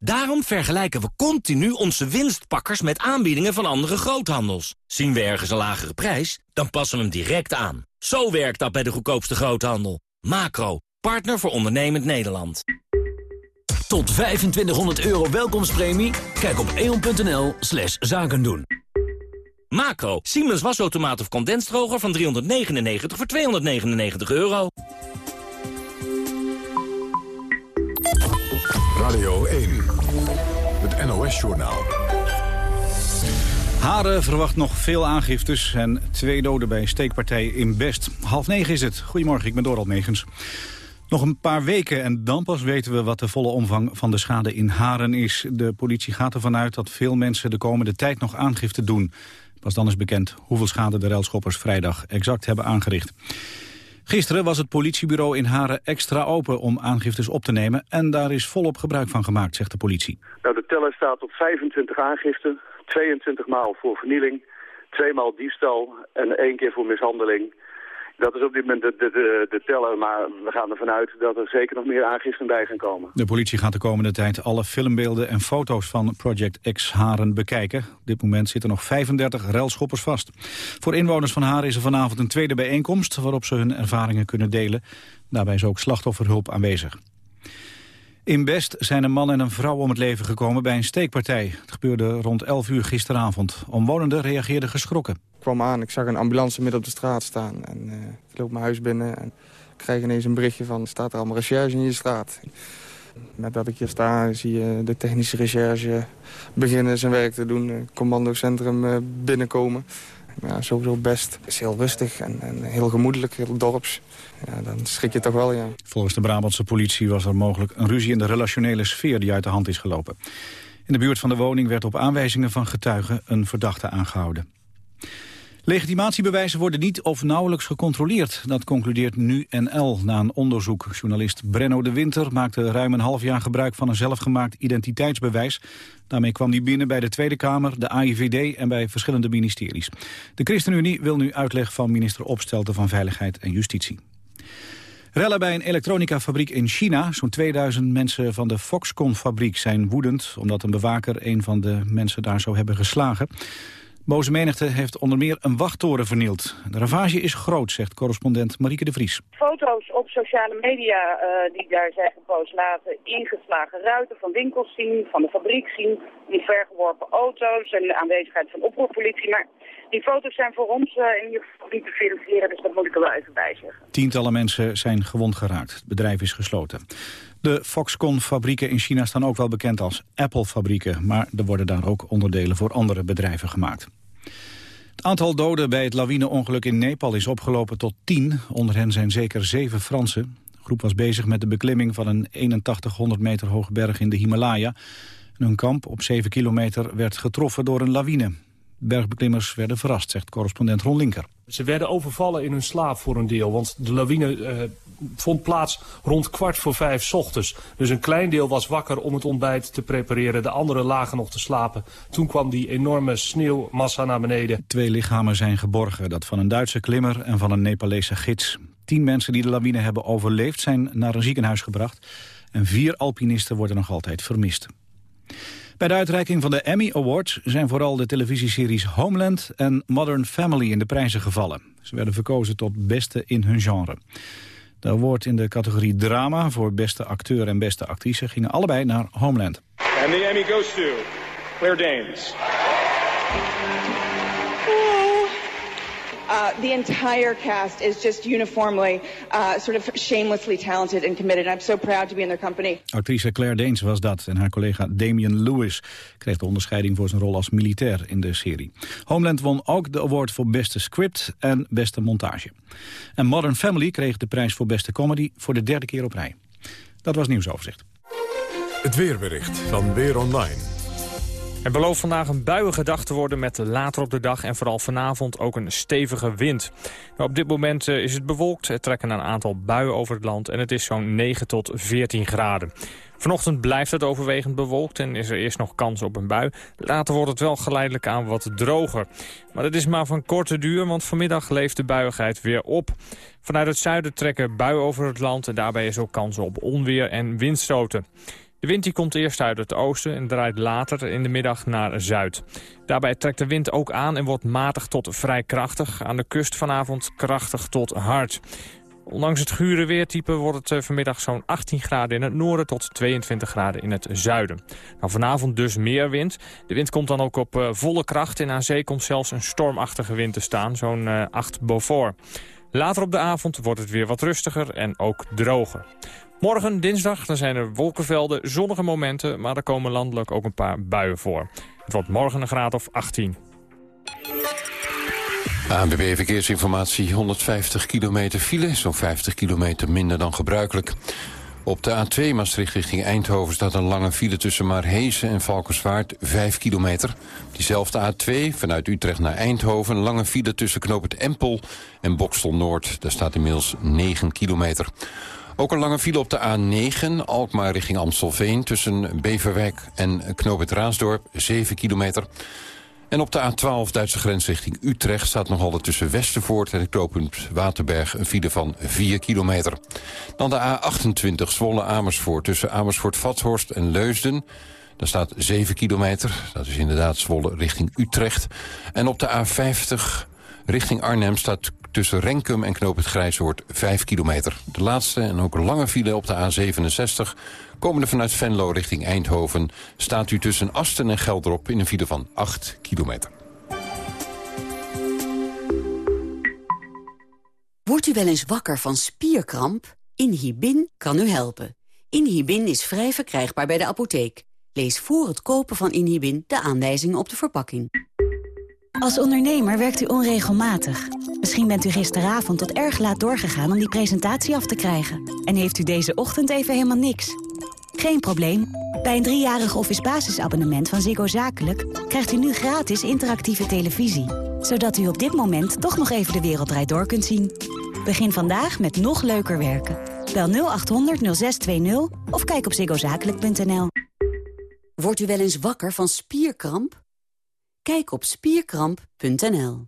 Speaker 24: Daarom vergelijken we continu onze winstpakkers met aanbiedingen van andere groothandels. Zien we ergens een lagere prijs, dan passen we hem direct aan. Zo werkt dat bij de goedkoopste groothandel. Macro, partner voor ondernemend Nederland.
Speaker 25: Tot 2500 euro welkomstpremie? Kijk op eon.nl slash zakendoen.
Speaker 24: Macro, Siemens wasautomaat of condensdroger van 399 voor 299 euro.
Speaker 1: Radio 1, het NOS-journaal.
Speaker 2: Haren verwacht nog veel aangiftes en twee doden bij steekpartij in Best. Half negen is het. Goedemorgen, ik ben Dorald Megens. Nog een paar weken en dan pas weten we wat de volle omvang van de schade in Haren is. De politie gaat ervan uit dat veel mensen de komende tijd nog aangifte doen. Pas dan is bekend hoeveel schade de ruilschoppers vrijdag exact hebben aangericht. Gisteren was het politiebureau in Haren extra open om aangiftes op te nemen... en daar is volop gebruik van gemaakt, zegt de politie.
Speaker 26: Nou, de teller staat op 25 aangiften, 22 maal voor vernieling, 2 maal diefstal en één keer voor mishandeling. Dat is op dit moment de, de, de, teller, maar we gaan ervan uit dat er zeker nog meer aangiften bij gaan komen.
Speaker 2: De politie gaat de komende tijd alle filmbeelden en foto's van Project X Haren bekijken. Op dit moment zitten nog 35 relschoppers vast. Voor inwoners van Haren is er vanavond een tweede bijeenkomst waarop ze hun ervaringen kunnen delen. Daarbij is ook slachtofferhulp aanwezig. In Best zijn een man en een vrouw om het leven gekomen bij een steekpartij. Het gebeurde rond 11 uur gisteravond. Omwonenden reageerden geschrokken.
Speaker 27: Ik kwam aan, ik zag een ambulance midden op de straat staan. En uh, ik loop mijn huis binnen en ik krijg ineens een berichtje van... staat er allemaal recherche in je straat. Met dat ik hier sta, zie je de technische recherche beginnen zijn werk te doen. Het commandocentrum uh, binnenkomen. Ja, sowieso best. Het is heel rustig en, en heel gemoedelijk, heel dorps. Ja, dan schrik je toch wel, ja.
Speaker 2: Volgens de Brabantse politie was er mogelijk een ruzie in de relationele sfeer die uit de hand is gelopen. In de buurt van de woning werd op aanwijzingen van getuigen een verdachte aangehouden. Legitimatiebewijzen worden niet of nauwelijks gecontroleerd. Dat concludeert nu NL na een onderzoek. Journalist Brenno de Winter maakte ruim een half jaar gebruik van een zelfgemaakt identiteitsbewijs. Daarmee kwam hij binnen bij de Tweede Kamer, de AIVD en bij verschillende ministeries. De ChristenUnie wil nu uitleg van minister Opstelten van Veiligheid en Justitie. Rellen bij een elektronicafabriek in China. Zo'n 2000 mensen van de Foxconn-fabriek zijn woedend... omdat een bewaker een van de mensen daar zou hebben geslagen. Boze menigte heeft onder meer een wachttoren vernield. De ravage is groot, zegt correspondent Marieke de Vries.
Speaker 28: Foto's op sociale media uh, die daar zijn gepost laten ingeslagen ruiten van winkels zien, van de fabriek zien, vergeworpen auto's en de aanwezigheid van oproeppolitie. Maar die foto's zijn voor ons uh, in ieder geval niet te verifiëren, dus dat moet ik er wel even bij zeggen.
Speaker 2: Tientallen mensen zijn gewond geraakt. Het bedrijf is gesloten. De Foxconn-fabrieken in China staan ook wel bekend als Apple-fabrieken... maar er worden daar ook onderdelen voor andere bedrijven gemaakt. Het aantal doden bij het lawineongeluk in Nepal is opgelopen tot 10. Onder hen zijn zeker zeven Fransen. De groep was bezig met de beklimming van een 8100 meter hoge berg in de Himalaya. Hun kamp op 7 kilometer werd getroffen door een lawine. Bergbeklimmers werden verrast, zegt correspondent Ron Linker.
Speaker 29: Ze werden overvallen in hun slaap voor een deel, want de lawine uh, vond plaats rond kwart voor vijf ochtends. Dus een klein deel was wakker om het ontbijt te prepareren, de anderen lagen nog te slapen. Toen kwam die enorme sneeuwmassa naar beneden.
Speaker 2: Twee lichamen zijn geborgen, dat van een Duitse klimmer en van een Nepalese gids. Tien mensen die de lawine hebben overleefd zijn naar een ziekenhuis gebracht. En vier alpinisten worden nog altijd vermist. Bij de uitreiking van de Emmy Awards zijn vooral de televisieseries Homeland en Modern Family in de prijzen gevallen. Ze werden verkozen tot beste in hun genre. De award in de categorie drama voor beste acteur en beste actrice gingen allebei naar Homeland.
Speaker 30: And the Emmy goes to Claire Danes.
Speaker 31: Uh, the entire cast is just uniformly uh, sort of shamelessly talented and committed. And I'm so proud to be in their company.
Speaker 32: Actrice Claire Deens was dat en haar collega Damian Lewis kreeg de onderscheiding voor zijn rol als militair in de serie. Homeland won ook de award voor beste script en beste montage. En Modern Family kreeg de prijs voor beste comedy voor de derde keer op rij. Dat was nieuwsoverzicht.
Speaker 1: Het weerbericht van Weer Online.
Speaker 33: Het belooft vandaag een buiige dag te worden met later op de dag en vooral vanavond ook een stevige wind. Nou, op dit moment eh, is het bewolkt, er trekken een aantal buien over het land en het is zo'n 9 tot 14 graden. Vanochtend blijft het overwegend bewolkt en is er eerst nog kans op een bui. Later wordt het wel geleidelijk aan wat droger. Maar dat is maar van korte duur, want vanmiddag leeft de buiigheid weer op. Vanuit het zuiden trekken buien over het land en daarbij is ook kans op onweer en windstoten. De wind die komt eerst uit het oosten en draait later in de middag naar zuid. Daarbij trekt de wind ook aan en wordt matig tot vrij krachtig. Aan de kust vanavond krachtig tot hard. Ondanks het gure weertype wordt het eh, vanmiddag zo'n 18 graden in het noorden tot 22 graden in het zuiden. Nou, vanavond dus meer wind. De wind komt dan ook op uh, volle kracht en aan zee komt zelfs een stormachtige wind te staan, zo'n uh, 8 Beaufort. Later op de avond wordt het weer wat rustiger en ook droger. Morgen, dinsdag, dan zijn er wolkenvelden, zonnige momenten... maar er komen landelijk ook een paar buien voor. Het wordt morgen een graad of 18.
Speaker 3: ANWB Verkeersinformatie, 150 kilometer file, zo'n 50 kilometer minder dan gebruikelijk. Op de A2 Maastricht richting Eindhoven staat een lange file tussen Maarhezen en Valkenswaard, 5 kilometer. Diezelfde A2 vanuit Utrecht naar Eindhoven, lange file tussen Knoop Empel en Bokstel Noord. Daar staat inmiddels 9 kilometer. Ook een lange file op de A9, Alkmaar richting Amstelveen... tussen Beverwijk en Knoop het Raasdorp, 7 kilometer. En op de A12 Duitse grens richting Utrecht... staat nog altijd tussen Westervoort en het knooppunt Waterberg... een file van 4 kilometer. Dan de A28 Zwolle-Amersfoort tussen Amersfoort-Vathorst en Leusden... Daar staat 7 kilometer. Dat is inderdaad Zwolle richting Utrecht. En op de A50 richting Arnhem staat tussen Renkum en Knoop het Grijshoort 5 kilometer. De laatste en ook lange file op de A67... komende vanuit Venlo richting Eindhoven... staat u tussen Asten en Geldrop in een file van 8 kilometer.
Speaker 34: Wordt u wel eens wakker van spierkramp? Inhibin kan u helpen. Inhibin is vrij verkrijgbaar bij de apotheek. Lees voor het kopen van Inhibin de aanwijzingen op de verpakking.
Speaker 35: Als ondernemer werkt u onregelmatig. Misschien bent u gisteravond tot erg laat doorgegaan om die presentatie af te krijgen. En heeft u deze ochtend even helemaal niks. Geen probleem. Bij een driejarig office basisabonnement van Ziggo Zakelijk... krijgt u nu gratis interactieve televisie. Zodat u op dit moment toch nog even de wereld draait door kunt zien. Begin vandaag met nog leuker werken. Bel 0800 0620 of kijk op ziggozakelijk.nl.
Speaker 34: Wordt u wel eens wakker van spierkramp? Kijk op spierkramp.nl.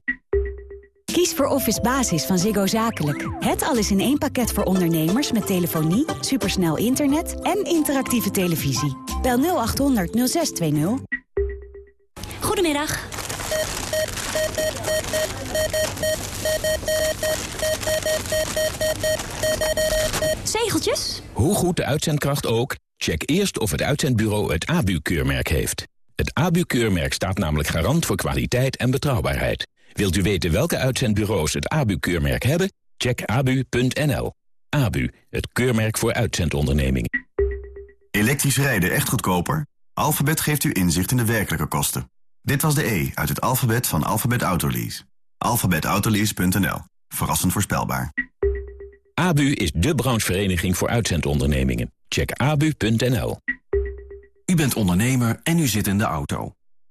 Speaker 35: Kies voor Office Basis van Ziggo Zakelijk. Het alles in één pakket voor ondernemers met telefonie, supersnel internet en interactieve televisie. Bel 0800 0620.
Speaker 36: Goedemiddag. Zegeltjes?
Speaker 37: Hoe goed de uitzendkracht ook, check eerst of het uitzendbureau het ABU-keurmerk heeft. Het ABU-keurmerk staat namelijk garant voor kwaliteit en betrouwbaarheid. Wilt u weten welke uitzendbureaus het ABU-keurmerk hebben? Check abu.nl. ABU, het keurmerk voor uitzendondernemingen.
Speaker 38: Elektrisch rijden echt goedkoper? Alphabet geeft u inzicht in de werkelijke kosten. Dit was de E uit het alfabet van Alphabet Autolease. Alphabetautolease.nl. Verrassend voorspelbaar.
Speaker 37: ABU is de branchevereniging voor uitzendondernemingen. Check abu.nl.
Speaker 39: U bent ondernemer en u zit in de auto.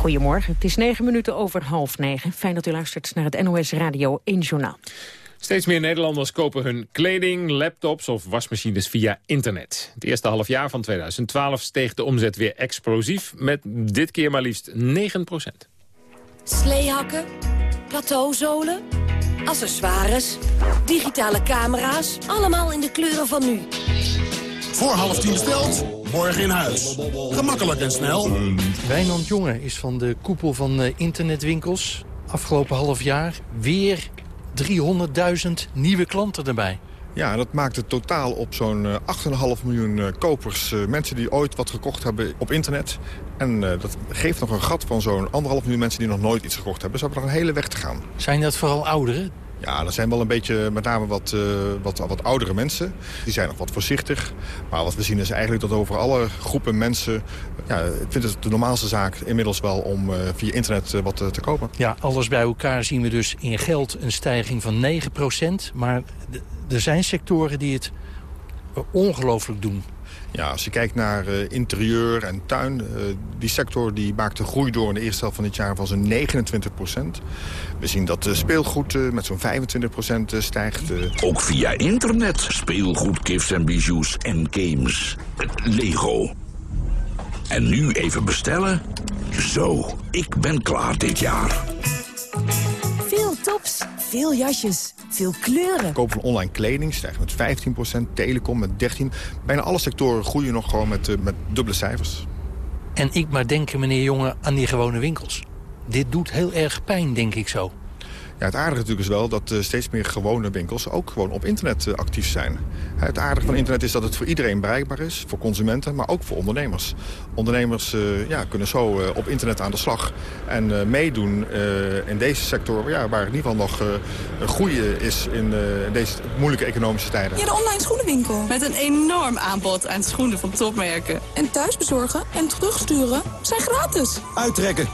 Speaker 6: Goedemorgen, het is negen minuten over half negen. Fijn dat u luistert naar het NOS Radio 1 Journaal.
Speaker 5: Steeds meer Nederlanders kopen hun kleding, laptops of wasmachines via internet. Het eerste halfjaar van 2012 steeg de omzet weer explosief... met dit keer maar liefst 9%
Speaker 40: Sleehakken, plateauzolen,
Speaker 41: accessoires, digitale camera's, allemaal in de kleuren van nu.
Speaker 42: Voor half tien besteld, morgen in huis. Gemakkelijk en snel.
Speaker 43: Wijnand Jonge is van de koepel van eh, internetwinkels. Afgelopen half jaar weer 300.000 nieuwe klanten erbij.
Speaker 44: Ja, dat maakt het totaal op zo'n 8,5 miljoen kopers. mensen die ooit wat gekocht hebben op internet. En dat geeft nog een gat van zo'n 1,5 miljoen mensen die nog nooit iets gekocht hebben. Ze hebben nog een hele weg te gaan.
Speaker 43: Zijn dat vooral ouderen?
Speaker 44: Ja, dat zijn wel een beetje met name wat, uh, wat, wat oudere mensen. Die zijn nog wat voorzichtig. Maar wat we zien is eigenlijk dat over alle groepen mensen... Ja, ik vind het de normaalste zaak inmiddels wel om uh, via internet uh, wat te kopen.
Speaker 43: Ja, alles bij elkaar zien we dus in geld een stijging van 9% Maar er zijn sectoren die het ongelooflijk doen.
Speaker 44: Ja, als je kijkt naar uh, interieur en tuin, uh, die sector die maakt de groei door in de eerste helft van dit jaar van zo'n 29 procent. We zien dat uh, speelgoed met zo'n 25 procent stijgt.
Speaker 45: Ook via internet, speelgoed, gifts en bijoux en games. Lego. En nu even bestellen? Zo, ik ben klaar dit jaar.
Speaker 46: Tops, veel jasjes, veel kleuren.
Speaker 44: Koop van online kleding stijgt met 15%, telecom met 13%. Bijna alle sectoren groeien nog gewoon met, uh, met dubbele cijfers.
Speaker 43: En ik maar denken, meneer Jonge, aan die gewone winkels. Dit doet heel erg pijn, denk ik zo.
Speaker 44: Ja, het aardige natuurlijk is wel dat uh, steeds meer gewone winkels ook gewoon op internet uh, actief zijn. Het aardige van internet is dat het voor iedereen bereikbaar is, voor consumenten, maar ook voor ondernemers. Ondernemers uh, ja, kunnen zo op internet aan de slag en meedoen in deze sector ja, waar in ieder geval nog groei is in deze moeilijke economische tijden.
Speaker 47: Ja, de online schoenenwinkel met een enorm aanbod aan schoenen van topmerken. En thuisbezorgen en terugsturen zijn gratis.
Speaker 48: Uittrekken.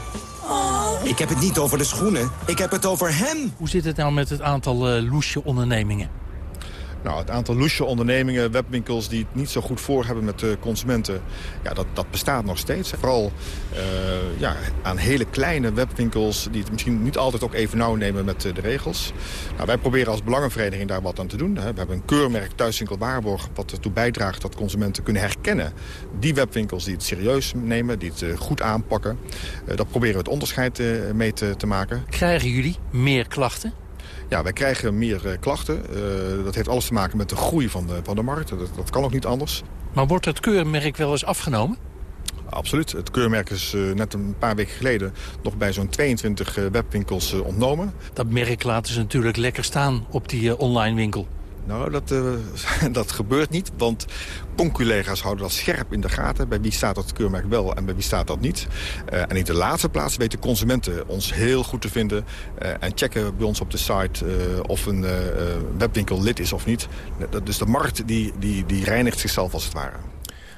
Speaker 48: Ik heb het niet over de schoenen. Ik heb het over hem.
Speaker 43: Hoe zit het nou met het aantal uh, loesje ondernemingen?
Speaker 44: Nou, het aantal loesje ondernemingen, webwinkels die het niet zo goed voor hebben met de consumenten, ja, dat, dat bestaat nog steeds. Vooral uh, ja, aan hele kleine webwinkels die het misschien niet altijd ook even nauw nemen met de regels. Nou, wij proberen als belangenvereniging daar wat aan te doen. We hebben een keurmerk Thuiswinkel Waarborg wat ertoe bijdraagt dat consumenten kunnen herkennen die webwinkels die het serieus nemen, die het uh, goed aanpakken. Dat proberen we het onderscheid mee te, te maken.
Speaker 43: Krijgen jullie meer klachten?
Speaker 44: Ja, wij krijgen meer uh, klachten. Uh, dat heeft alles te maken met de groei van de, van de markt. Dat, dat kan ook niet anders.
Speaker 43: Maar wordt het keurmerk wel eens afgenomen?
Speaker 44: Absoluut. Het keurmerk is uh, net een paar weken geleden nog bij zo'n 22 webwinkels ontnomen.
Speaker 43: Dat merk laten ze natuurlijk lekker staan op die online winkel.
Speaker 44: Nou, dat, uh, dat gebeurt niet, want conculega's houden dat scherp in de gaten. Bij wie staat dat keurmerk wel en bij wie staat dat niet. Uh, en in de laatste plaats weten consumenten ons heel goed te vinden... Uh, en checken bij ons op de site of een webwinkel lid is of niet. Dus de markt die, die, die reinigt zichzelf als het ware.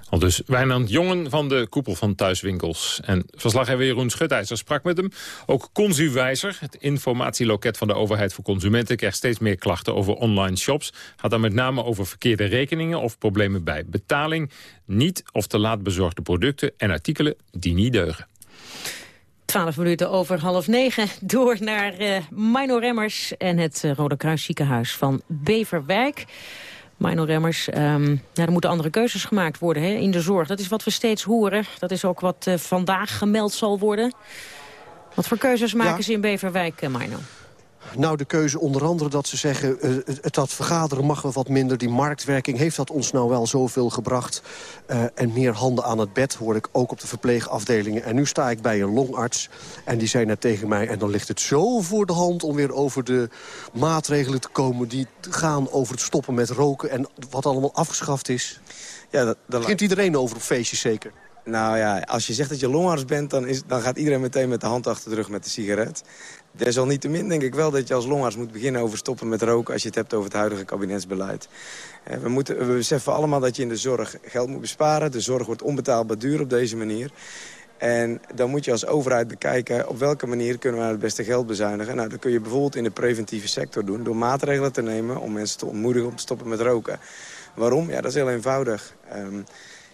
Speaker 5: Al dus Wijnand Jongen van de koepel van thuiswinkels. En verslaggever Jeroen Schutijzer sprak met hem. Ook Consuwijzer, het informatieloket van de overheid voor consumenten... krijgt steeds meer klachten over online shops. Gaat dan met name over verkeerde rekeningen of problemen bij betaling... niet of te laat bezorgde producten en artikelen die niet deugen.
Speaker 6: 12 minuten over half negen. Door naar uh, Mino Remmers en het uh, Rode Kruis ziekenhuis van Beverwijk. Mino Remmers, um, ja, er moeten andere keuzes gemaakt worden hè, in de zorg. Dat is wat we steeds horen. Dat is ook wat uh, vandaag gemeld zal worden. Wat voor keuzes maken ja. ze in Beverwijk, uh, Mino?
Speaker 49: Nou, de keuze onder andere dat ze zeggen... Uh, het, dat vergaderen mag wel wat minder. Die marktwerking, heeft dat ons nou wel zoveel gebracht? Uh, en meer handen aan het bed hoor ik ook op de verpleegafdelingen. En nu sta ik bij een longarts en die zei net tegen mij... en dan ligt het zo voor de hand om weer over de maatregelen te komen... die gaan over het stoppen met roken en wat allemaal afgeschaft is. Ja, dat, dat begint iedereen over op feestjes zeker.
Speaker 40: Nou ja, als je zegt dat je longarts bent, dan, is, dan gaat iedereen meteen met de hand achter de rug met de sigaret. Desalniettemin denk ik wel dat je als longarts moet beginnen over stoppen met roken... als je het hebt over het huidige kabinetsbeleid. We, moeten, we beseffen allemaal dat je in de zorg geld moet besparen. De zorg wordt onbetaalbaar duur op deze manier. En dan moet je als overheid bekijken op welke manier kunnen we het beste geld bezuinigen. Nou, dat kun je bijvoorbeeld in de preventieve sector doen... door maatregelen te nemen om mensen te ontmoedigen om te stoppen met roken. Waarom? Ja, dat is heel eenvoudig. Um,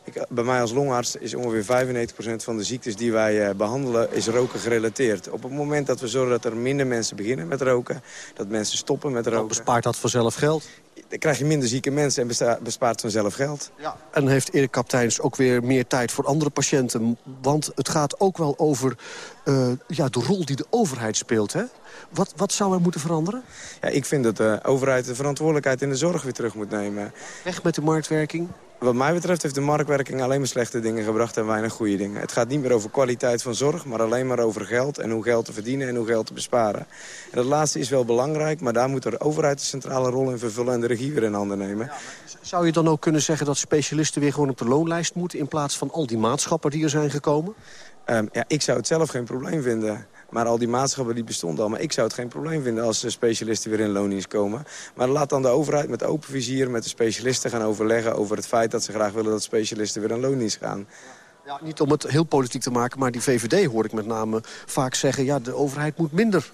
Speaker 40: ik, bij mij als longarts is ongeveer 95% van de ziektes die wij uh, behandelen... is roken gerelateerd. Op het moment dat we zorgen dat er minder mensen beginnen met roken... dat mensen stoppen met roken... Dan
Speaker 49: bespaart dat vanzelf geld?
Speaker 40: dan krijg je minder zieke mensen en bespaart vanzelf geld.
Speaker 9: Ja. En heeft Erik Kapteins ook weer meer tijd voor andere patiënten. Want het gaat ook wel over eh, ja, de rol die de overheid speelt. Hè? Wat, wat zou er moeten veranderen?
Speaker 40: Ja, ik vind dat de overheid de verantwoordelijkheid in de zorg weer terug moet nemen.
Speaker 9: Weg met de marktwerking?
Speaker 40: Wat mij betreft heeft de marktwerking alleen maar slechte dingen gebracht en weinig goede dingen. Het gaat niet meer over kwaliteit van zorg, maar alleen maar over geld en hoe geld te verdienen en hoe geld te besparen. En dat laatste is wel belangrijk, maar daar moet de overheid de centrale rol in vervullen en de regie weer in handen nemen.
Speaker 9: Zou je dan ook kunnen zeggen dat specialisten weer gewoon op de loonlijst moeten... in plaats van al die maatschappen die er zijn gekomen?
Speaker 40: Ehm, ja, ik zou het zelf geen probleem vinden. Maar al die maatschappen die bestonden al. Maar ik zou het geen probleem vinden als de specialisten weer in loondienst komen. Maar laat dan de overheid met open vizier met de specialisten gaan overleggen... over het feit dat ze graag willen dat specialisten weer in loondienst gaan.
Speaker 9: Ja, niet om het heel politiek te maken, maar die VVD hoor ik met name vaak zeggen... ja, de overheid moet minder.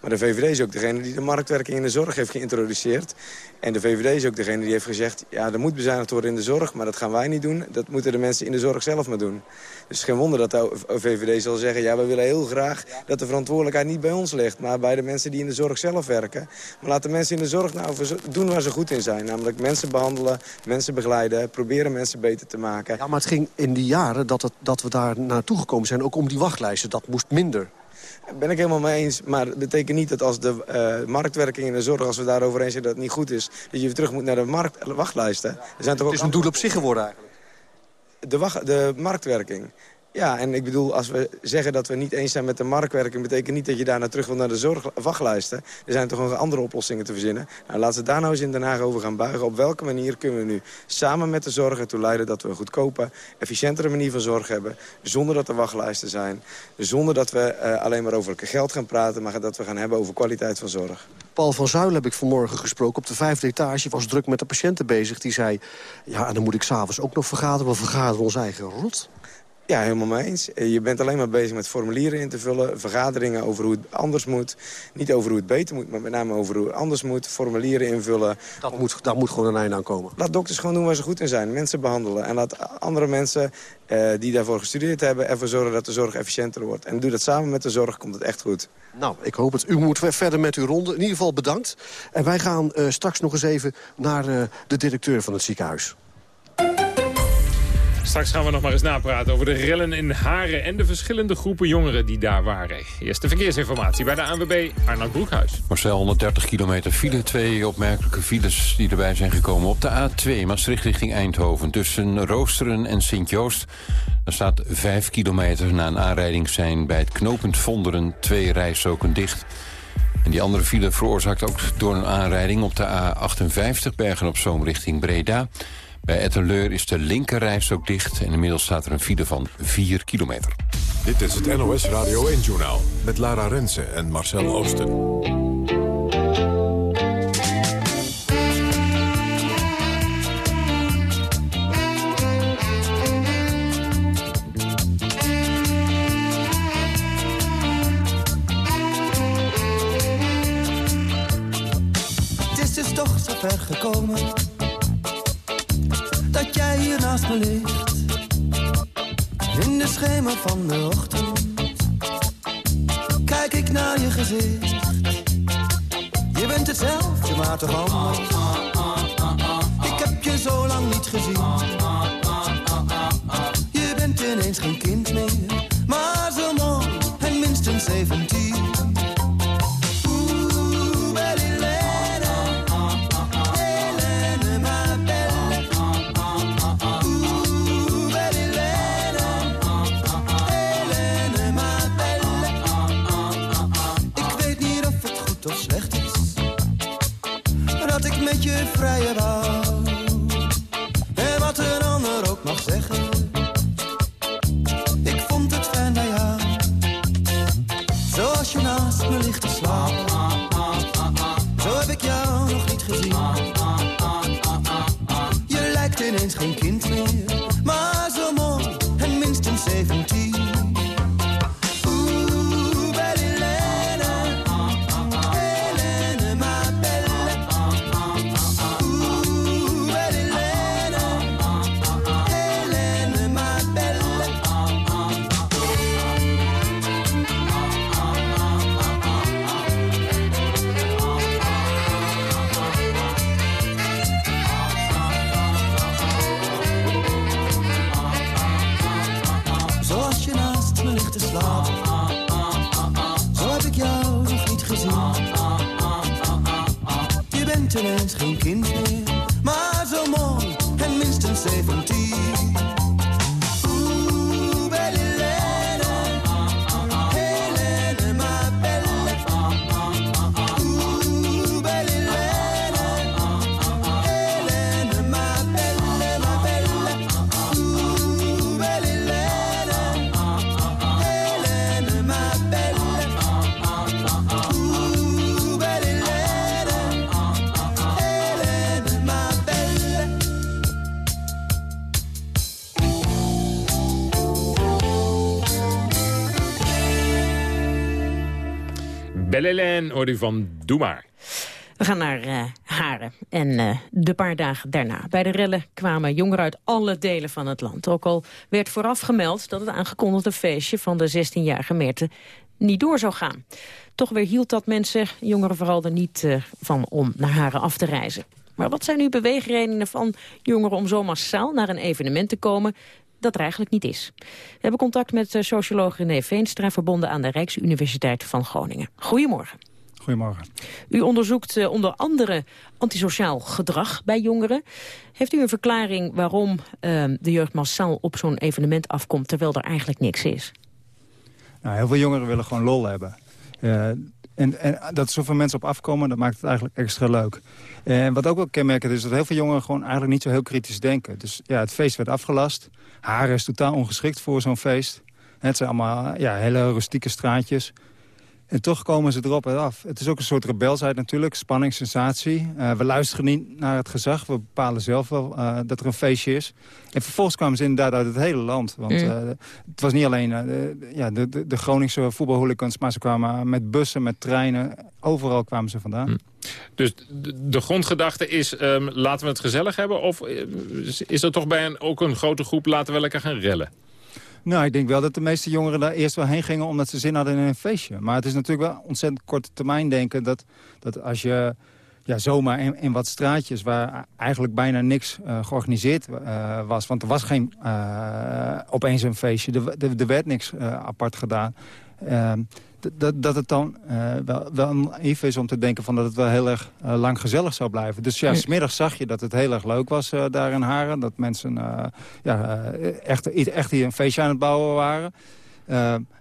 Speaker 40: Maar de VVD is ook degene die de marktwerking in de zorg heeft geïntroduceerd. En de VVD is ook degene die heeft gezegd... ja, er moet bezuinigd worden in de zorg, maar dat gaan wij niet doen. Dat moeten de mensen in de zorg zelf maar doen. Dus geen wonder dat de VVD zal zeggen... ja, we willen heel graag dat de verantwoordelijkheid niet bij ons ligt... maar bij de mensen die in de zorg zelf werken. Maar laat de mensen in de zorg nou doen waar ze goed in zijn. Namelijk mensen behandelen, mensen begeleiden... proberen mensen beter te maken.
Speaker 9: Ja, maar het ging in die jaren dat, het, dat we daar naartoe gekomen zijn... ook om die wachtlijsten. Dat moest minder.
Speaker 40: Ben ik helemaal mee eens. Maar dat betekent niet dat als de uh, marktwerking in de zorg... als we daarover eens zijn dat het niet goed is... dat je weer terug moet naar de markt, wachtlijsten. Er zijn toch
Speaker 9: het is een doel op zich geworden eigenlijk.
Speaker 40: De, wacht, de marktwerking. Ja, en ik bedoel, als we zeggen dat we niet eens zijn met de marktwerking... betekent niet dat je daarna terug wil naar de zorgwachtlijsten. Er zijn toch nog andere oplossingen te verzinnen. Nou, laten we daar nou eens in Den Haag over gaan buigen. Op welke manier kunnen we nu samen met de zorg ertoe leiden... dat we een goedkope, efficiëntere manier van zorg hebben... zonder dat er wachtlijsten zijn. Zonder dat we uh, alleen maar over geld gaan praten... maar dat we gaan hebben over kwaliteit van zorg.
Speaker 9: Paul van Zuil heb ik vanmorgen gesproken op de vijfde etage. was druk met de patiënten bezig. Die zei, ja, en dan moet ik s'avonds ook nog vergaderen. We vergaderen ons eigen rot.
Speaker 40: Ja, helemaal mee eens. Je bent alleen maar bezig met formulieren in te vullen. Vergaderingen over hoe het anders moet. Niet over hoe het beter moet, maar met name over hoe het anders moet. Formulieren invullen.
Speaker 9: Dat moet, daar moet gewoon een einde aan komen.
Speaker 40: Laat dokters gewoon doen waar ze goed in zijn. Mensen behandelen. En laat andere mensen eh, die daarvoor gestudeerd hebben... ervoor zorgen dat de zorg efficiënter wordt. En doe dat samen met de zorg, komt het echt goed.
Speaker 9: Nou, ik hoop het. U moet verder met uw ronde. In ieder geval bedankt. En wij gaan uh, straks nog eens even naar uh, de directeur van het ziekenhuis.
Speaker 5: Straks gaan we nog maar eens napraten over de rellen in Haren... en de verschillende groepen jongeren die daar waren. Eerste verkeersinformatie bij de ANWB Arnold Broekhuis.
Speaker 3: Marcel, 130 kilometer file. Twee opmerkelijke files die erbij zijn gekomen. Op de A2 Maastricht richting Eindhoven. Tussen Roosteren en Sint-Joost. Er staat 5 kilometer na een aanrijding zijn bij het knooppunt Vonderen... twee rijstroken dicht... En die andere file veroorzaakt ook door een aanrijding op de A58 Bergen op Zoom richting Breda. Bij Etteleur is de linkerreis ook dicht en inmiddels staat er een file van 4 kilometer.
Speaker 1: Dit is het NOS Radio 1-journaal met Lara Rensen en Marcel Oosten.
Speaker 50: Het is dus toch zover gekomen Kijk ik naar je gezicht. Je bent hetzelfde, maar toch anders. Ik heb je zo lang niet gezien. Je bent ineens geen kind meer, maar zo mooi en minstens 17. Je vrije wou. En wat een ander ook mag zeggen. Ik vond het fijn bij jou. Zoals je naast me ligt te slapen.
Speaker 5: Bellelen hoorde van Doe maar.
Speaker 6: We gaan naar eh, Haren en eh, de paar dagen daarna. Bij de rellen kwamen jongeren uit alle delen van het land. Ook al werd vooraf gemeld dat het aangekondigde feestje van de 16-jarige Meerte niet door zou gaan. Toch weer hield dat mensen, jongeren vooral, er niet eh, van om naar Haren af te reizen. Maar wat zijn nu beweegredenen van jongeren om zo massaal naar een evenement te komen dat er eigenlijk niet is. We hebben contact met eh, socioloog René Veenstra... verbonden aan de Rijksuniversiteit van Groningen. Goedemorgen.
Speaker 51: Goedemorgen.
Speaker 6: U onderzoekt eh, onder andere antisociaal gedrag bij jongeren. Heeft u een verklaring waarom eh, de jeugd massaal op zo'n evenement afkomt... terwijl er eigenlijk niks is?
Speaker 51: Nou, heel veel jongeren willen gewoon lol hebben. Eh, en, en dat zoveel mensen op afkomen, dat maakt het eigenlijk extra leuk. En wat ook wel kenmerkend is dat heel veel jongeren gewoon eigenlijk niet zo heel kritisch denken. Dus ja, het feest werd afgelast. Haren is totaal ongeschikt voor zo'n feest. Het zijn allemaal ja, hele rustieke straatjes. En toch komen ze erop en af. Het is ook een soort rebelsheid natuurlijk, spanning, sensatie. Uh, we luisteren niet naar het gezag, we bepalen zelf wel uh, dat er een feestje is. En vervolgens kwamen ze inderdaad uit het hele land. Want mm. uh, het was niet alleen de, ja, de, de, de Groningse voetbalhooligans... maar ze kwamen met bussen, met treinen, overal kwamen ze vandaan. Mm.
Speaker 5: Dus de, de grondgedachte is, um, laten we het gezellig hebben? Of is er toch bij een, ook een grote groep, laten we lekker gaan rellen?
Speaker 51: Nou, ik denk wel dat de meeste jongeren daar eerst wel heen gingen... omdat ze zin hadden in een feestje. Maar het is natuurlijk wel ontzettend korte termijn denken... dat, dat als je ja, zomaar in, wat straatjes waar eigenlijk bijna niks uh, georganiseerd uh, was... want er was geen uh, opeens een feestje, er, er, er werd niks apart gedaan... Ehm, dat, dat het dan uh, wel, wel naïef is om te denken van dat het wel heel erg uh, lang gezellig zou blijven. Dus ja, smiddags zag je dat het heel erg leuk was uh, daar in Haren. Dat mensen ja, echt, echt hier een feestje aan het bouwen waren.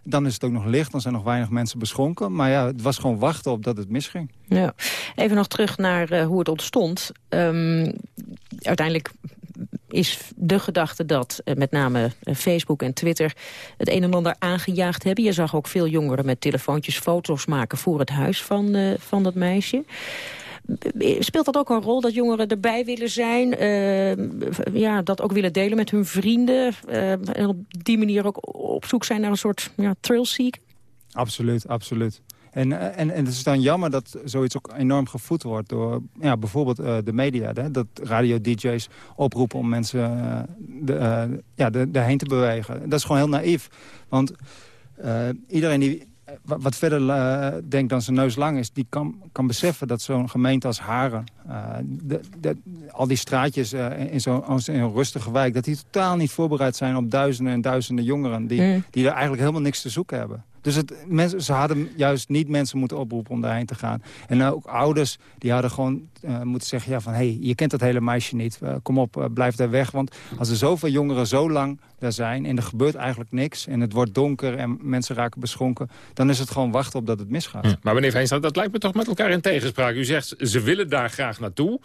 Speaker 51: dan is het ook nog licht, dan zijn nog weinig mensen beschonken. Maar ja, het was gewoon wachten op dat het misging.
Speaker 6: Ja. Even nog terug naar hoe het ontstond. Um, uiteindelijk is de gedachte dat uh, met name uh, Facebook en Twitter het een en ander aangejaagd hebben. Je zag ook veel jongeren met telefoontjes foto's maken voor het huis van, uh, van dat meisje. Speelt dat ook een rol dat jongeren erbij willen zijn? ja, dat ook willen delen met hun vrienden? en op die manier ook op zoek zijn naar een soort ja, thrill-seek?
Speaker 51: Absoluut, absoluut. En, en, en het is dan jammer dat zoiets ook enorm gevoed wordt door ja, bijvoorbeeld uh, de media. Hè? Dat radio-dj's oproepen om mensen uh, de, uh, ja, de, daarheen te bewegen. Dat is gewoon heel naïef. Want iedereen die wat verder denkt dan zijn neus lang is... die kan, kan beseffen dat zo'n gemeente als Haren... De, de, al die straatjes in zo'n rustige wijk... dat die totaal niet voorbereid zijn op duizenden en duizenden jongeren... die, mm. die er eigenlijk helemaal niks te zoeken hebben. Dus het, mensen, ze hadden juist niet mensen moeten oproepen om daarheen te gaan. En ook ouders, die hadden gewoon uh, moeten zeggen... ja, van hé, hey, je kent dat hele meisje niet. Uh, kom op, uh, blijf daar weg. Want als er zoveel jongeren zo lang daar zijn... en er gebeurt eigenlijk niks... en het wordt donker en mensen raken beschonken... dan is het gewoon wachten op dat het misgaat.
Speaker 5: Hm. Maar meneer Veenstra, dat lijkt me toch met elkaar in tegenspraak. U zegt, ze willen daar graag naartoe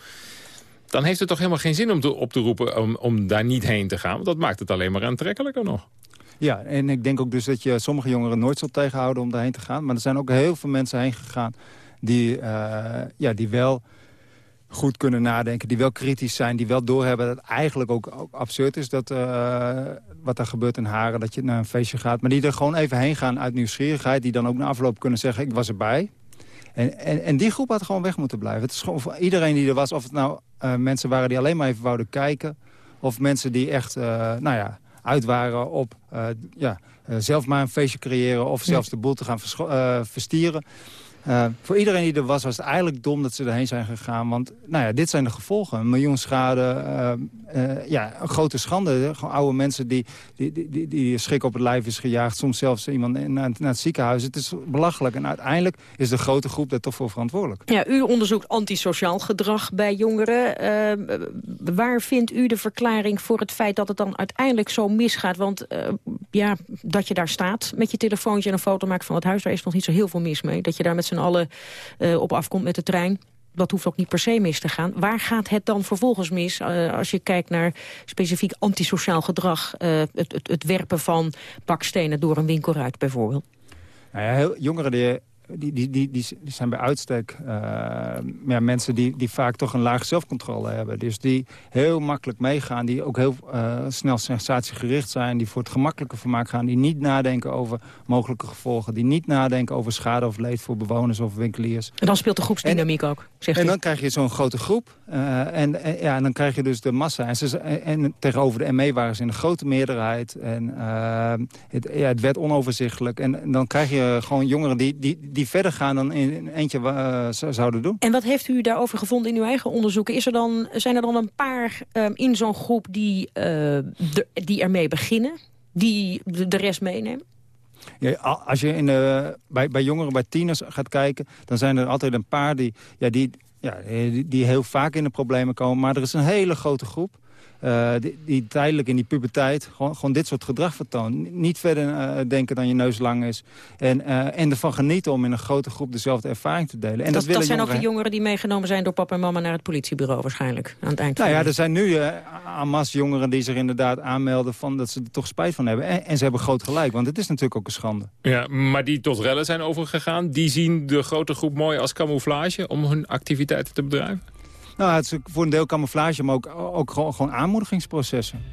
Speaker 5: dan heeft het toch helemaal geen zin om te, op te roepen om, om daar niet heen te gaan. Want dat maakt het alleen maar aantrekkelijker nog.
Speaker 51: Ja, en ik denk ook dus dat je sommige jongeren nooit zult tegenhouden om daarheen te gaan. Maar er zijn ook heel veel mensen heen gegaan die, uh, ja, die wel goed kunnen nadenken, die wel kritisch zijn... die wel doorhebben dat het eigenlijk ook, absurd is... Dat, uh, wat er gebeurt in Haren, dat je naar een feestje gaat... maar die er gewoon even heen gaan uit nieuwsgierigheid... die dan ook na afloop kunnen zeggen, ik was erbij. En, en, en die groep had gewoon weg moeten blijven. Het is gewoon voor iedereen die er was, of het nou uh, mensen waren die alleen maar even wouden kijken... of mensen die echt, nou ja uit waren op uh, ja, uh, zelf maar een feestje creëren... of zelfs de boel te gaan uh, verstieren. Uh, voor iedereen die er was, was het eigenlijk dom dat ze erheen zijn gegaan. Want nou ja, dit zijn de gevolgen. Een miljoen schade, uh, uh, ja, een grote schande. Gewoon oude mensen die, die, die, die schrik op het lijf is gejaagd. Soms zelfs iemand naar, naar het ziekenhuis. Het is belachelijk. En uiteindelijk is de grote groep daar toch voor verantwoordelijk.
Speaker 6: Ja, u onderzoekt antisociaal gedrag bij jongeren. waar vindt u de verklaring voor het feit dat het dan uiteindelijk zo misgaat? Want ja, dat je daar staat met je telefoontje en een foto maakt van het huis... daar is nog niet zo heel veel mis mee. Dat je daar met z'n allen uh, op afkomt met de trein dat hoeft ook niet per se mis te gaan. Waar gaat het dan vervolgens mis uh, als je kijkt naar specifiek antisociaal gedrag... Uh, het, het, het, werpen van bakstenen door een winkelruit bijvoorbeeld?
Speaker 51: Nou ja, heel, jongeren die die, die, die, die, zijn bij uitstek uh, ja, mensen die, die vaak toch een laag zelfcontrole hebben. Dus die heel makkelijk meegaan, die ook heel uh, snel sensatiegericht zijn... die voor het gemakkelijke vermaak gaan, die niet nadenken over mogelijke gevolgen... die niet nadenken over schade of leed voor bewoners of winkeliers.
Speaker 6: En dan speelt de groepsdynamiek
Speaker 51: en,
Speaker 6: ook, zegt
Speaker 51: En
Speaker 6: u.
Speaker 51: dan krijg je zo'n grote groep uh, en, en, ja, en dan krijg je dus de massa. En, ze, en tegenover de ME waren ze in een grote meerderheid. En het, ja, het werd onoverzichtelijk. En, en dan krijg je gewoon jongeren die, die die verder gaan dan in eentje uh, zouden doen.
Speaker 6: En wat heeft u daarover gevonden in uw eigen onderzoeken? Is er dan, zijn er dan een paar um, in zo'n groep die, de, die ermee beginnen? Die de, de rest meenemen?
Speaker 51: Ja, als je in de, bij, bij jongeren, bij tieners gaat kijken... dan zijn er altijd een paar die, ja, die, ja, die heel vaak in de problemen komen. Maar er is een hele grote groep... Uh, die, die, tijdelijk in die puberteit gewoon, gewoon dit soort gedrag vertoont. Niet verder uh, denken dan je neus lang is. En, uh, en ervan genieten om in een grote groep dezelfde ervaring te delen. En
Speaker 6: dat, dat, dat zijn jongeren... ook de jongeren die meegenomen zijn door papa en mama naar het politiebureau waarschijnlijk. Aan het eind
Speaker 51: nou ja, er zijn nu aan mas jongeren die zich inderdaad aanmelden van dat ze er toch spijt van hebben. En, en, ze hebben groot gelijk, want het is natuurlijk ook een schande.
Speaker 5: Ja, maar die tot rellen zijn overgegaan, die zien de grote groep mooi als camouflage om hun activiteiten te bedrijven?
Speaker 51: Nou, het is voor een deel camouflage, maar ook, ook gewoon, gewoon aanmoedigingsprocessen.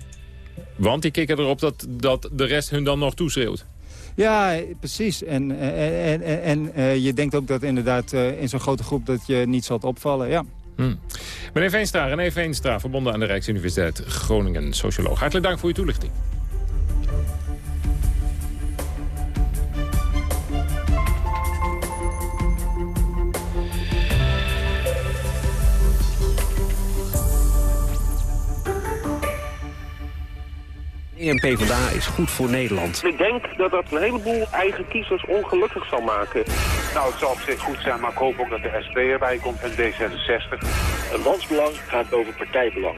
Speaker 5: Want die kikken erop dat, dat de rest hun dan nog toeschreeuwt.
Speaker 51: Ja, precies. En, en, en, en uh, je denkt ook dat inderdaad uh, in zo'n grote groep dat je niet zult opvallen, ja.
Speaker 5: Hmm. Meneer Veenstra, René Veenstra, verbonden aan de Rijksuniversiteit Groningen, socioloog. Hartelijk dank voor uw toelichting.
Speaker 52: En PvdA is goed voor Nederland.
Speaker 53: Ik denk dat dat een heleboel eigen kiezers ongelukkig zal maken.
Speaker 54: Nou, het zal op zich goed zijn, maar ik hoop ook dat de SP erbij komt en D66.
Speaker 55: Een landsbelang gaat over partijbelang.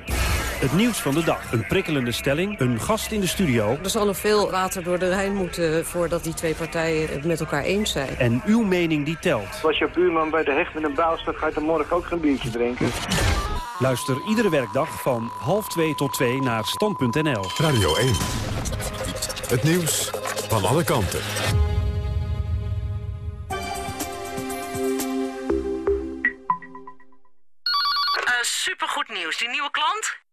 Speaker 52: Het nieuws van de dag. Een prikkelende stelling, een gast in de studio.
Speaker 56: Er zal nog veel water door de Rijn moeten voordat die twee partijen het met elkaar eens zijn.
Speaker 52: En uw mening die telt.
Speaker 55: Als je buurman bij de hecht met een buil staat, ga je dan morgen ook geen biertje drinken.
Speaker 52: Luister iedere werkdag van half 2 tot 2 naar stand.nl.
Speaker 57: Radio 1. Het nieuws van alle kanten.
Speaker 58: Uh, supergoed nieuws. Die nieuwe klant?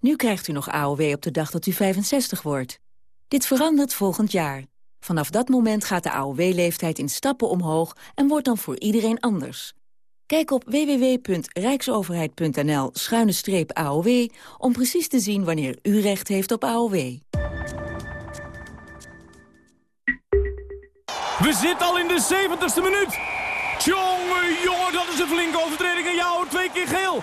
Speaker 59: Nu krijgt u nog AOW op de dag dat u 65 wordt. Dit verandert volgend jaar. Vanaf dat moment gaat de AOW-leeftijd in stappen omhoog en wordt dan voor iedereen anders. Kijk op www.rijksoverheid.nl-aow om precies te zien wanneer u recht heeft op AOW.
Speaker 60: We zitten al in de 70ste minuut. Jongen, dat is een flinke overtreding en jou twee keer geel.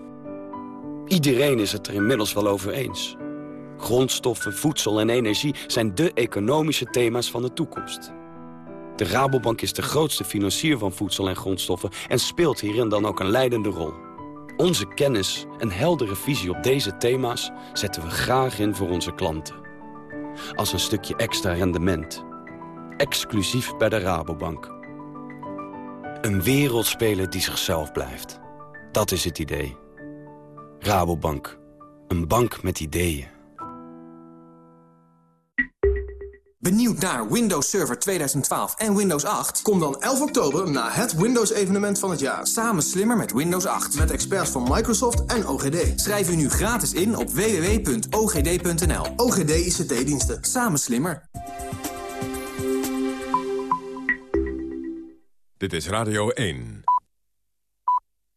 Speaker 61: Iedereen is het er inmiddels wel over eens. Grondstoffen, voedsel en energie zijn de economische thema's van de toekomst. De Rabobank is de grootste financier van voedsel en grondstoffen... en speelt hierin dan ook een leidende rol. Onze kennis en heldere visie op deze thema's zetten we graag in voor onze klanten. Als een stukje extra rendement. Exclusief bij de Rabobank. Een wereldspeler die zichzelf blijft. Dat is het idee. Rabobank. Een bank met ideeën.
Speaker 62: Benieuwd naar Windows Server 2012 en Windows 8? Kom dan 11 oktober naar het Windows-evenement van het jaar. Samen slimmer met Windows 8. Met experts van Microsoft en OGD. Schrijf u nu gratis in op www.ogd.nl. OGD ICT-diensten. Samen slimmer.
Speaker 57: Dit is Radio 1.